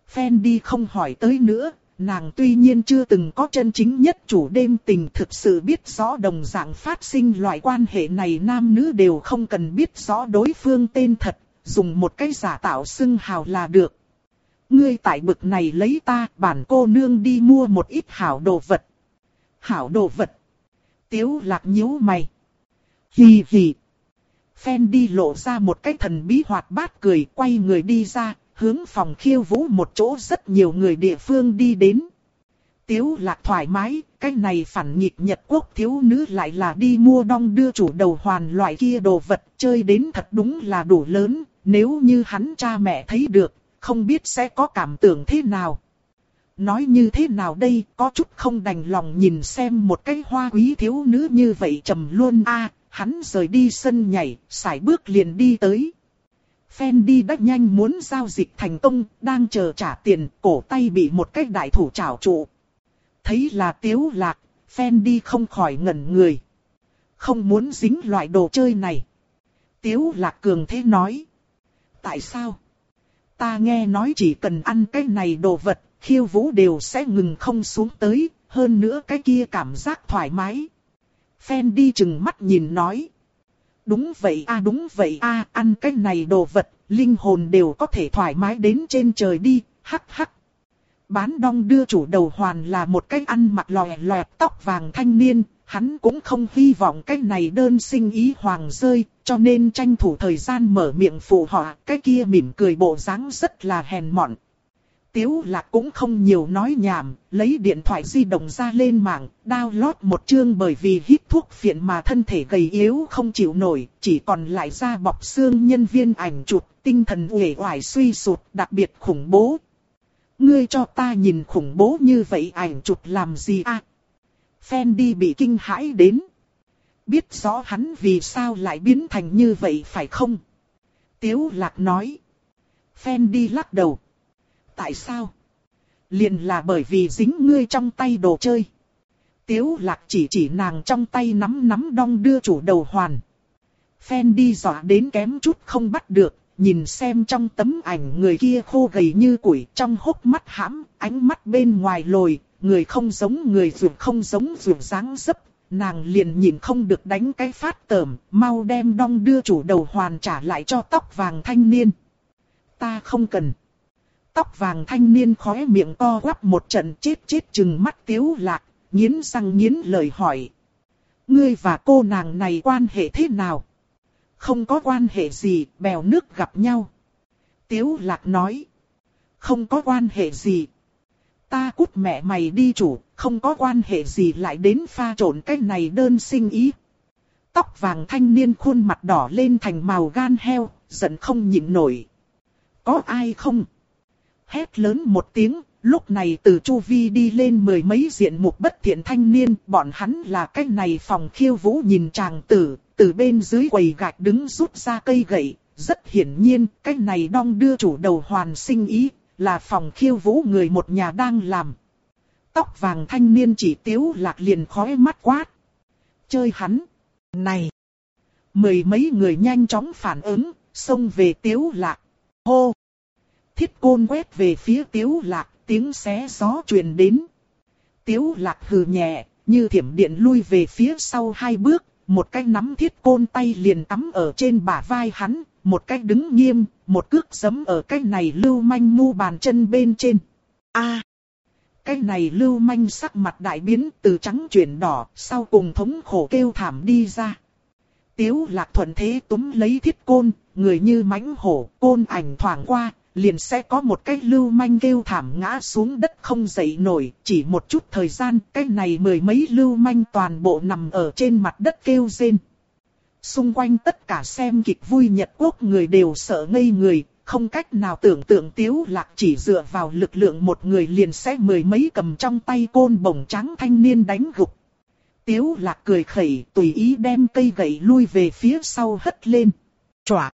phen đi không hỏi tới nữa, nàng tuy nhiên chưa từng có chân chính nhất chủ đêm tình thực sự biết rõ đồng dạng phát sinh loại quan hệ này nam nữ đều không cần biết rõ đối phương tên thật, dùng một cái giả tạo xưng hào là được. Ngươi tại bực này lấy ta, bản cô nương đi mua một ít hảo đồ vật. Hảo đồ vật. Tiếu lạc nhíu mày. Hì hì. Phen đi lộ ra một cái thần bí hoạt bát cười quay người đi ra, hướng phòng khiêu vũ một chỗ rất nhiều người địa phương đi đến. Tiếu lạc thoải mái, cái này phản nghịch Nhật Quốc thiếu nữ lại là đi mua đong đưa chủ đầu hoàn loại kia đồ vật chơi đến thật đúng là đủ lớn, nếu như hắn cha mẹ thấy được, không biết sẽ có cảm tưởng thế nào. nói như thế nào đây, có chút không đành lòng nhìn xem một cái hoa quý thiếu nữ như vậy trầm luôn a à, hắn rời đi sân nhảy, sải bước liền đi tới. Fendi đã nhanh muốn giao dịch thành công, đang chờ trả tiền, cổ tay bị một cái đại thủ trảo trụ. Thấy là tiếu lạc, Fendi không khỏi ngẩn người. Không muốn dính loại đồ chơi này. Tiếu lạc cường thế nói. Tại sao? Ta nghe nói chỉ cần ăn cái này đồ vật, khiêu vũ đều sẽ ngừng không xuống tới, hơn nữa cái kia cảm giác thoải mái. Fendi chừng mắt nhìn nói. Đúng vậy a đúng vậy a ăn cái này đồ vật, linh hồn đều có thể thoải mái đến trên trời đi, hắc hắc. Bán đong đưa chủ đầu hoàn là một cái ăn mặc lòe loẹt tóc vàng thanh niên, hắn cũng không hy vọng cái này đơn sinh ý hoàng rơi, cho nên tranh thủ thời gian mở miệng phụ họ, cái kia mỉm cười bộ dáng rất là hèn mọn. Tiếu lạc cũng không nhiều nói nhảm, lấy điện thoại di động ra lên mạng, download một chương bởi vì hít thuốc phiện mà thân thể gầy yếu không chịu nổi, chỉ còn lại da bọc xương nhân viên ảnh chụp, tinh thần uể oải suy sụp, đặc biệt khủng bố. Ngươi cho ta nhìn khủng bố như vậy ảnh chụp làm gì à? Fendi bị kinh hãi đến. Biết rõ hắn vì sao lại biến thành như vậy phải không? Tiếu lạc nói. Fendi lắc đầu tại sao? Liền là bởi vì dính ngươi trong tay đồ chơi. Tiếu lạc chỉ chỉ nàng trong tay nắm nắm đong đưa chủ đầu hoàn. Phen đi dọa đến kém chút không bắt được, nhìn xem trong tấm ảnh người kia khô gầy như củi trong hốc mắt hãm, ánh mắt bên ngoài lồi, người không giống người ruột không giống ruột dáng dấp. Nàng liền nhìn không được đánh cái phát tởm, mau đem đong đưa chủ đầu hoàn trả lại cho tóc vàng thanh niên. Ta không cần tóc vàng thanh niên khóe miệng to quắp một trận chết chết chừng mắt tiếu lạc, nghiến răng nghiến lời hỏi. Ngươi và cô nàng này quan hệ thế nào? Không có quan hệ gì, bèo nước gặp nhau. Tiếu lạc nói. Không có quan hệ gì. Ta cút mẹ mày đi chủ, không có quan hệ gì lại đến pha trộn cái này đơn sinh ý. Tóc vàng thanh niên khuôn mặt đỏ lên thành màu gan heo, giận không nhịn nổi. Có ai không? Hét lớn một tiếng, lúc này từ chu vi đi lên mười mấy diện mục bất thiện thanh niên, bọn hắn là cái này phòng khiêu vũ nhìn chàng tử, từ bên dưới quầy gạch đứng rút ra cây gậy, rất hiển nhiên, cái này đong đưa chủ đầu hoàn sinh ý, là phòng khiêu vũ người một nhà đang làm. Tóc vàng thanh niên chỉ tiếu lạc liền khói mắt quát. Chơi hắn. Này. Mười mấy người nhanh chóng phản ứng, xông về tiếu lạc. Hô thiết côn quét về phía tiếu lạc, tiếng xé gió truyền đến. Tiếu lạc hừ nhẹ, như thiểm điện lui về phía sau hai bước, một cái nắm thiết côn tay liền tắm ở trên bả vai hắn, một cái đứng nghiêm, một cước giấm ở cái này lưu manh mu bàn chân bên trên. A, cái này lưu manh sắc mặt đại biến từ trắng chuyển đỏ, sau cùng thống khổ kêu thảm đi ra. Tiếu lạc thuận thế túm lấy thiết côn, người như mãnh hổ, côn ảnh thoảng qua, liền sẽ có một cái lưu manh kêu thảm ngã xuống đất không dậy nổi, chỉ một chút thời gian, cái này mười mấy lưu manh toàn bộ nằm ở trên mặt đất kêu rên. Xung quanh tất cả xem kịch vui Nhật Quốc người đều sợ ngây người, không cách nào tưởng tượng tiếu lạc chỉ dựa vào lực lượng một người liền sẽ mười mấy cầm trong tay côn bổng trắng thanh niên đánh gục. Tiếu lạc cười khẩy tùy ý đem cây gậy lui về phía sau hất lên. Chòa!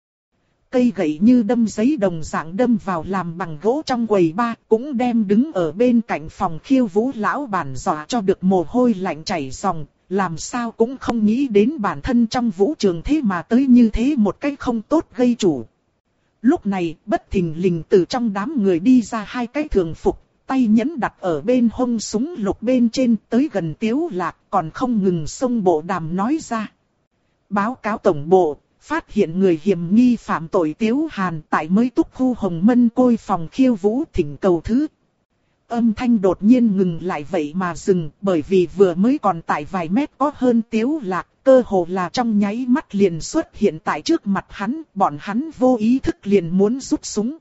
Cây gậy như đâm giấy đồng dạng đâm vào làm bằng gỗ trong quầy ba, cũng đem đứng ở bên cạnh phòng khiêu vũ lão bản dọa cho được mồ hôi lạnh chảy ròng, làm sao cũng không nghĩ đến bản thân trong vũ trường thế mà tới như thế một cách không tốt gây chủ. Lúc này, bất thình lình từ trong đám người đi ra hai cái thường phục, tay nhẫn đặt ở bên hông súng lục bên trên tới gần tiếu lạc còn không ngừng xông bộ đàm nói ra. Báo cáo tổng bộ, phát hiện người hiểm nghi phạm tội Tiếu Hàn tại mới túc khu Hồng Mân Côi phòng khiêu vũ thỉnh cầu thứ. Âm thanh đột nhiên ngừng lại vậy mà dừng bởi vì vừa mới còn tại vài mét có hơn Tiếu Lạc, cơ hồ là trong nháy mắt liền xuất hiện tại trước mặt hắn, bọn hắn vô ý thức liền muốn rút súng.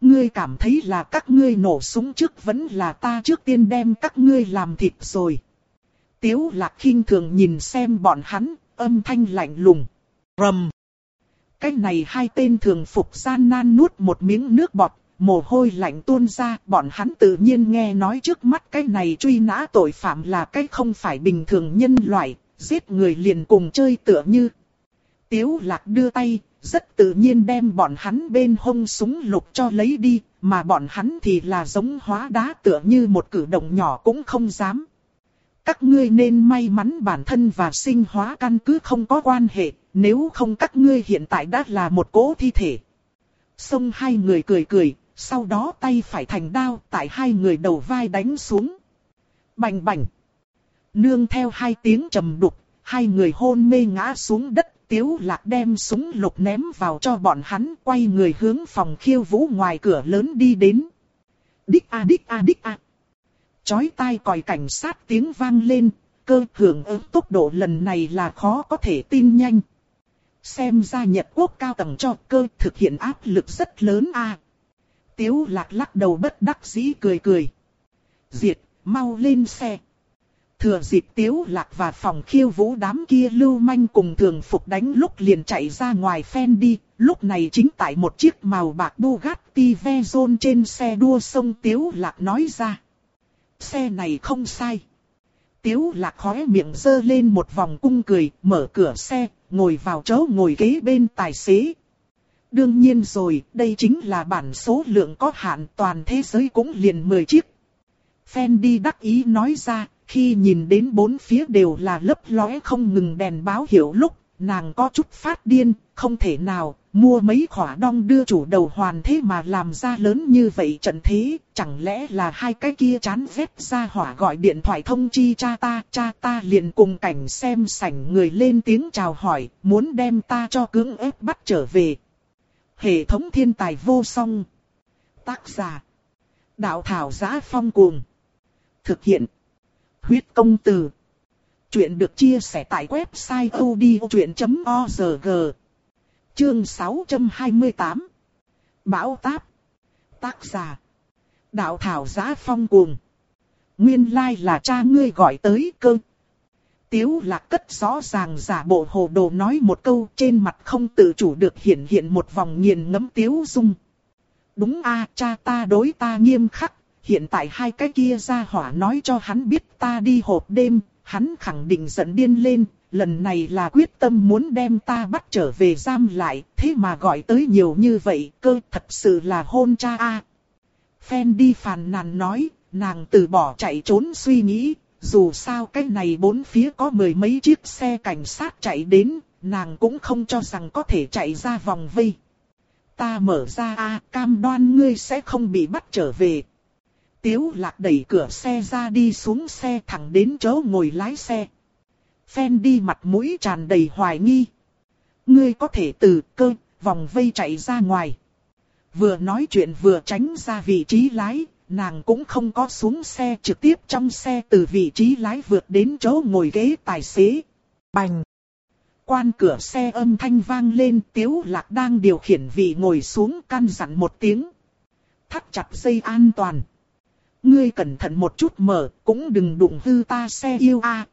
Ngươi cảm thấy là các ngươi nổ súng trước vẫn là ta trước tiên đem các ngươi làm thịt rồi. Tiếu lạc khinh thường nhìn xem bọn hắn, âm thanh lạnh lùng. Rầm. Cái này hai tên thường phục gian nan nuốt một miếng nước bọt, mồ hôi lạnh tuôn ra, bọn hắn tự nhiên nghe nói trước mắt cái này truy nã tội phạm là cái không phải bình thường nhân loại, giết người liền cùng chơi tựa như. Tiếu lạc đưa tay, rất tự nhiên đem bọn hắn bên hông súng lục cho lấy đi, mà bọn hắn thì là giống hóa đá tựa như một cử động nhỏ cũng không dám. Các ngươi nên may mắn bản thân và sinh hóa căn cứ không có quan hệ, nếu không các ngươi hiện tại đã là một cố thi thể. Xong hai người cười cười, sau đó tay phải thành đao tại hai người đầu vai đánh xuống. Bành bành. Nương theo hai tiếng trầm đục, hai người hôn mê ngã xuống đất. Tiếu lạc đem súng lục ném vào cho bọn hắn quay người hướng phòng khiêu vũ ngoài cửa lớn đi đến. Đích a đích a đích a. Chói tai còi cảnh sát tiếng vang lên, cơ hưởng ứng tốc độ lần này là khó có thể tin nhanh. Xem ra Nhật Quốc cao tầng cho cơ thực hiện áp lực rất lớn a. Tiếu lạc lắc đầu bất đắc dĩ cười cười. Diệt, mau lên xe. Thừa dịp tiếu lạc và phòng khiêu vũ đám kia lưu manh cùng thường phục đánh lúc liền chạy ra ngoài phen đi. Lúc này chính tại một chiếc màu bạc Bugatti Veyron trên xe đua sông tiếu lạc nói ra. Xe này không sai. Tiếu lạc khóe miệng dơ lên một vòng cung cười, mở cửa xe, ngồi vào chỗ ngồi kế bên tài xế. Đương nhiên rồi, đây chính là bản số lượng có hạn toàn thế giới cũng liền 10 chiếc. Fendi đắc ý nói ra, khi nhìn đến bốn phía đều là lấp lóe không ngừng đèn báo hiệu lúc, nàng có chút phát điên, không thể nào, mua mấy khỏa đong đưa chủ đầu hoàn thế mà làm ra lớn như vậy trận thế, chẳng lẽ là hai cái kia chán ghét ra hỏa gọi điện thoại thông chi cha ta, cha ta liền cùng cảnh xem sảnh người lên tiếng chào hỏi, muốn đem ta cho cưỡng ép bắt trở về. Hệ thống thiên tài vô song. Tác giả. Đạo thảo giá phong cuồng. Thực hiện. Huyết công từ. Chuyện được chia sẻ tại website odchuyện.org. Chương 628. Bão táp. Tác giả. Đạo thảo giá phong cuồng. Nguyên lai là cha ngươi gọi tới cơ. Tiếu lạc cất rõ ràng giả bộ hồ đồ nói một câu trên mặt không tự chủ được hiện hiện một vòng nghiền ngấm tiếu dung. Đúng a cha ta đối ta nghiêm khắc, hiện tại hai cái kia ra hỏa nói cho hắn biết ta đi hộp đêm, hắn khẳng định giận điên lên, lần này là quyết tâm muốn đem ta bắt trở về giam lại, thế mà gọi tới nhiều như vậy, cơ thật sự là hôn cha a. Phen đi phàn nàn nói, nàng từ bỏ chạy trốn suy nghĩ, dù sao cái này bốn phía có mười mấy chiếc xe cảnh sát chạy đến, nàng cũng không cho rằng có thể chạy ra vòng vây. Ta mở ra a cam đoan ngươi sẽ không bị bắt trở về. Tiếu lạc đẩy cửa xe ra đi xuống xe thẳng đến chỗ ngồi lái xe. Phen đi mặt mũi tràn đầy hoài nghi. Ngươi có thể từ cơ, vòng vây chạy ra ngoài. Vừa nói chuyện vừa tránh ra vị trí lái, nàng cũng không có xuống xe trực tiếp trong xe từ vị trí lái vượt đến chỗ ngồi ghế tài xế. Bành! Quan cửa xe âm thanh vang lên tiếu lạc đang điều khiển vị ngồi xuống căn dặn một tiếng. Thắt chặt dây an toàn. Ngươi cẩn thận một chút mở, cũng đừng đụng hư ta xe yêu a.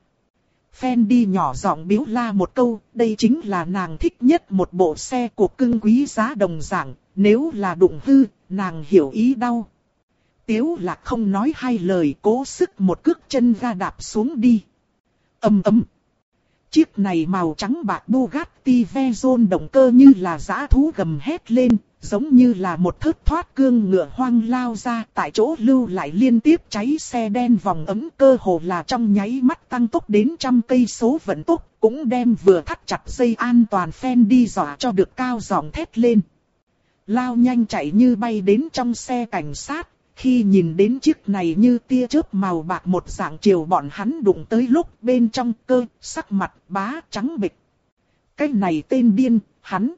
Fendi nhỏ giọng biếu la một câu, đây chính là nàng thích nhất một bộ xe của cưng quý giá đồng dạng, nếu là đụng hư, nàng hiểu ý đau. Tiếu lạc không nói hai lời cố sức một cước chân ra đạp xuống đi. ầm ầm. Chiếc này màu trắng bạc Bugatti Veyron động cơ như là giã thú gầm hét lên, giống như là một thớt thoát cương ngựa hoang lao ra tại chỗ lưu lại liên tiếp cháy xe đen vòng ấm cơ hồ là trong nháy mắt tăng tốc đến trăm cây số vận tốc, cũng đem vừa thắt chặt dây an toàn phen đi dọa cho được cao giọng thét lên. Lao nhanh chạy như bay đến trong xe cảnh sát, khi nhìn đến chiếc này như tia chớp màu bạc một dạng chiều bọn hắn đụng tới lúc bên trong cơ, sắc mặt bá trắng bịch. Cái này tên điên, hắn.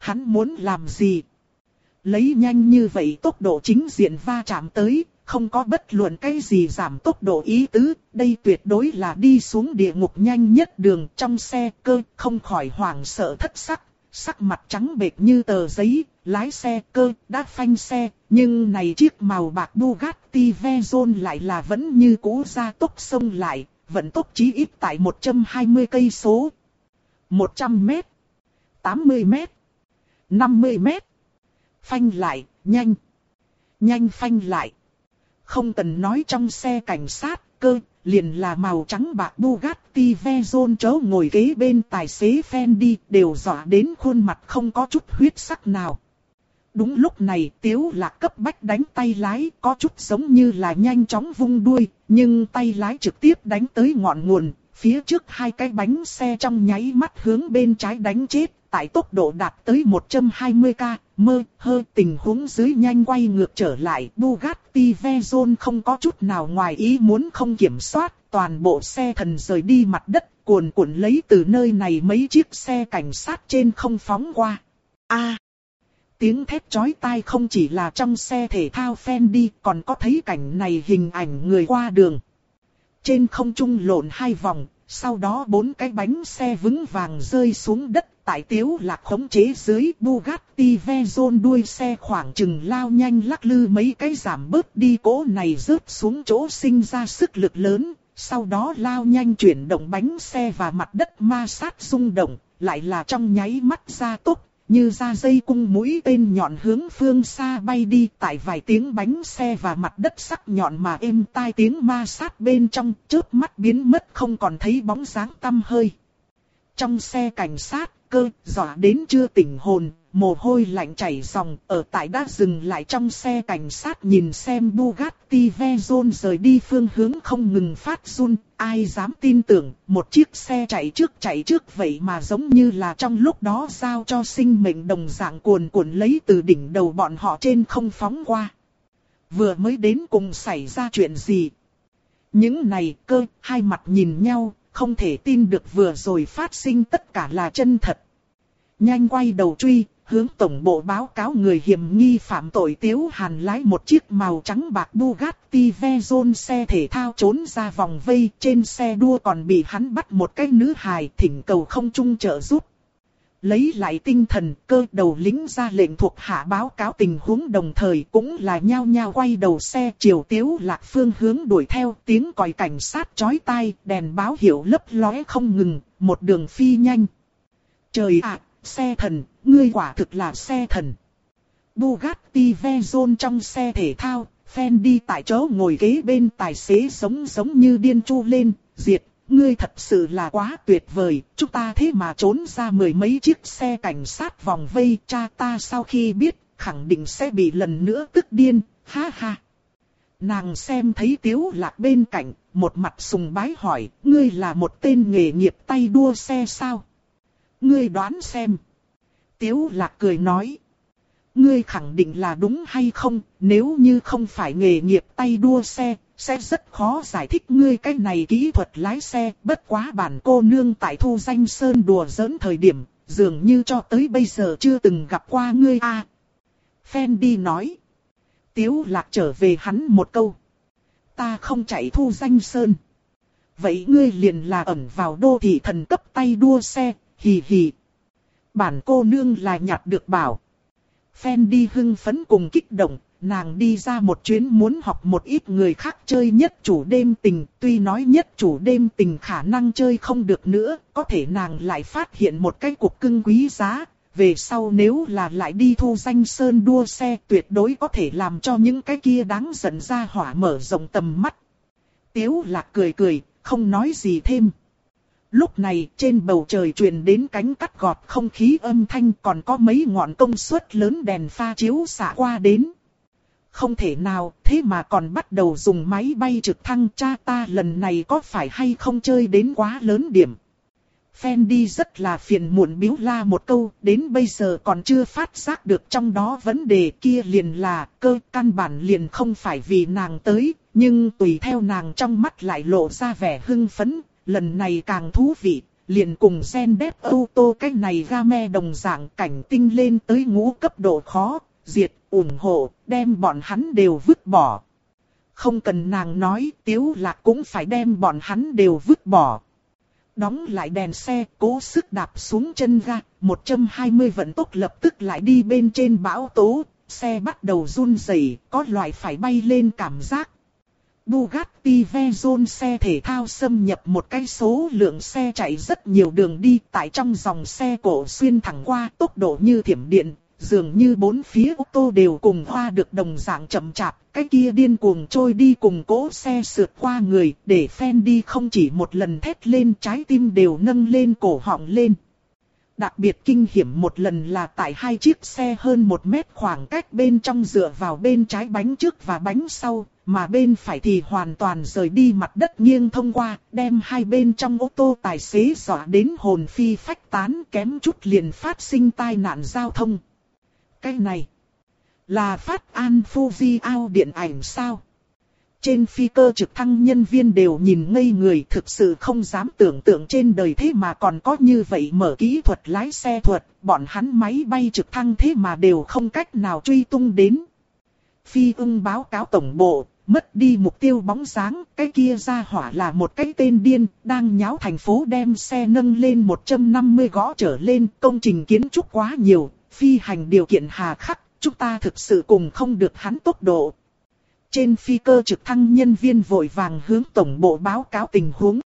Hắn muốn làm gì? Lấy nhanh như vậy tốc độ chính diện va chạm tới, không có bất luận cái gì giảm tốc độ ý tứ, đây tuyệt đối là đi xuống địa ngục nhanh nhất đường trong xe cơ, không khỏi hoảng sợ thất sắc, sắc mặt trắng bệch như tờ giấy, lái xe cơ, đã phanh xe, nhưng này chiếc màu bạc Bugatti Veyron lại là vẫn như cũ ra tốc sông lại, vận tốc chí ít tại 120 cây số. 100 mét, 80 mét, 50 mét. Phanh lại, nhanh. Nhanh phanh lại. Không cần nói trong xe cảnh sát, cơ, liền là màu trắng bạc Bugatti Veyron chớ ngồi kế bên tài xế Fendi đều dọa đến khuôn mặt không có chút huyết sắc nào. Đúng lúc này tiếu lạc cấp bách đánh tay lái có chút giống như là nhanh chóng vung đuôi, nhưng tay lái trực tiếp đánh tới ngọn nguồn, phía trước hai cái bánh xe trong nháy mắt hướng bên trái đánh chết, tại tốc độ đạt tới 120k, mơ, hơ tình huống dưới nhanh quay ngược trở lại. Bugatti Veyron không có chút nào ngoài ý muốn không kiểm soát, toàn bộ xe thần rời đi mặt đất, cuồn cuộn lấy từ nơi này mấy chiếc xe cảnh sát trên không phóng qua. A tiếng thét chói tai không chỉ là trong xe thể thao Fendi còn có thấy cảnh này hình ảnh người qua đường. Trên không trung lộn hai vòng, sau đó bốn cái bánh xe vững vàng rơi xuống đất tại tiếu lạc khống chế dưới. Bugatti Veyron đuôi xe khoảng chừng lao nhanh lắc lư mấy cái giảm bớt đi cố này rớt xuống chỗ sinh ra sức lực lớn, sau đó lao nhanh chuyển động bánh xe và mặt đất ma sát rung động, lại là trong nháy mắt ra tốc như ra dây cung mũi tên nhọn hướng phương xa bay đi tại vài tiếng bánh xe và mặt đất sắc nhọn mà êm tai tiếng ma sát bên trong, chớp mắt biến mất không còn thấy bóng dáng tăm hơi. Trong xe cảnh sát, cơ, dọa đến chưa tỉnh hồn, mồ hôi lạnh chảy ròng, ở tại đã dừng lại trong xe cảnh sát nhìn xem Bugatti Veyron rời đi phương hướng không ngừng phát run, ai dám tin tưởng, một chiếc xe chạy trước chạy trước vậy mà giống như là trong lúc đó giao cho sinh mệnh đồng dạng cuồn cuộn lấy từ đỉnh đầu bọn họ trên không phóng qua. Vừa mới đến cùng xảy ra chuyện gì? Những này cơ, hai mặt nhìn nhau, không thể tin được vừa rồi phát sinh tất cả là chân thật. Nhanh quay đầu truy, hướng tổng bộ báo cáo người hiểm nghi phạm tội Tiếu Hàn lái một chiếc màu trắng bạc Bugatti Veyron xe thể thao trốn ra vòng vây, trên xe đua còn bị hắn bắt một cái nữ hài thỉnh cầu không trung trợ giúp. Lấy lại tinh thần, cơ đầu lính ra lệnh thuộc hạ báo cáo tình huống đồng thời cũng là nhao nhao quay đầu xe chiều tiếu lạc phương hướng đuổi theo tiếng còi cảnh sát chói tai, đèn báo hiệu lấp lóe không ngừng, một đường phi nhanh. Trời ạ, xe thần, ngươi quả thực là xe thần. Bugatti Veyron trong xe thể thao, Fendi tại chỗ ngồi ghế bên tài xế sống sống như điên chu lên, diệt, ngươi thật sự là quá tuyệt vời, chúng ta thế mà trốn ra mười mấy chiếc xe cảnh sát vòng vây, cha ta sau khi biết, khẳng định sẽ bị lần nữa tức điên, ha ha. Nàng xem thấy tiếu lạc bên cạnh, một mặt sùng bái hỏi, ngươi là một tên nghề nghiệp tay đua xe sao? Ngươi đoán xem. Tiếu lạc cười nói. Ngươi khẳng định là đúng hay không, nếu như không phải nghề nghiệp tay đua xe, sẽ rất khó giải thích ngươi cái này kỹ thuật lái xe, bất quá bản cô nương tại thu danh sơn đùa giỡn thời điểm, dường như cho tới bây giờ chưa từng gặp qua ngươi a. À, Fendi nói. Tiếu lạc trở về hắn một câu. Ta không chạy thu danh sơn. Vậy ngươi liền là ẩn vào đô thị thần cấp tay đua xe, hì hì. Bản cô nương là nhặt được bảo. phen đi hưng phấn cùng kích động, nàng đi ra một chuyến muốn học một ít người khác chơi nhất chủ đêm tình, tuy nói nhất chủ đêm tình khả năng chơi không được nữa, có thể nàng lại phát hiện một cái cục cưng quý giá, về sau nếu là lại đi thu danh sơn đua xe tuyệt đối có thể làm cho những cái kia đáng giận ra hỏa mở rộng tầm mắt. Tiếu lạc cười cười, không nói gì thêm. Lúc này trên bầu trời truyền đến cánh cắt gọt không khí âm thanh còn có mấy ngọn công suất lớn đèn pha chiếu xạ qua đến. Không thể nào, thế mà còn bắt đầu dùng máy bay trực thăng cha ta lần này có phải hay không chơi đến quá lớn điểm. Fendi rất là phiền muộn biếu la một câu, đến bây giờ còn chưa phát giác được trong đó vấn đề kia liền là, cơ căn bản liền không phải vì nàng tới, nhưng tùy theo nàng trong mắt lại lộ ra vẻ hưng phấn, lần này càng thú vị, liền cùng gen ô auto cách này ra me đồng dạng cảnh tinh lên tới ngũ cấp độ khó, diệt, ủng hộ, đem bọn hắn đều vứt bỏ. Không cần nàng nói, tiếu lạc cũng phải đem bọn hắn đều vứt bỏ. Đóng lại đèn xe, cố sức đạp xuống chân ga, 120 vận tốc lập tức lại đi bên trên bão tố, xe bắt đầu run rẩy, có loại phải bay lên cảm giác. Bugatti Veyron xe thể thao xâm nhập một cái số lượng xe chạy rất nhiều đường đi tại trong dòng xe cổ xuyên thẳng qua tốc độ như thiểm điện, dường như bốn phía ô tô đều cùng hoa được đồng dạng chậm chạp, cái kia điên cuồng trôi đi cùng cỗ xe sượt qua người, để phen đi không chỉ một lần thét lên trái tim đều nâng lên cổ họng lên. Đặc biệt kinh hiểm một lần là tại hai chiếc xe hơn một mét khoảng cách bên trong dựa vào bên trái bánh trước và bánh sau, mà bên phải thì hoàn toàn rời đi mặt đất nghiêng thông qua, đem hai bên trong ô tô tài xế dọa đến hồn phi phách tán kém chút liền phát sinh tai nạn giao thông. Cái này là phát an Fuji ao điện ảnh sao? Trên phi cơ trực thăng nhân viên đều nhìn ngây người thực sự không dám tưởng tượng trên đời thế mà còn có như vậy mở kỹ thuật lái xe thuật, bọn hắn máy bay trực thăng thế mà đều không cách nào truy tung đến. Phi ưng báo cáo tổng bộ, mất đi mục tiêu bóng dáng, cái kia ra hỏa là một cái tên điên, đang nháo thành phố đem xe nâng lên 150 gõ trở lên, công trình kiến trúc quá nhiều, phi hành điều kiện hà khắc, chúng ta thực sự cùng không được hắn tốc độ. Trên phi cơ trực thăng nhân viên vội vàng hướng tổng bộ báo cáo tình huống.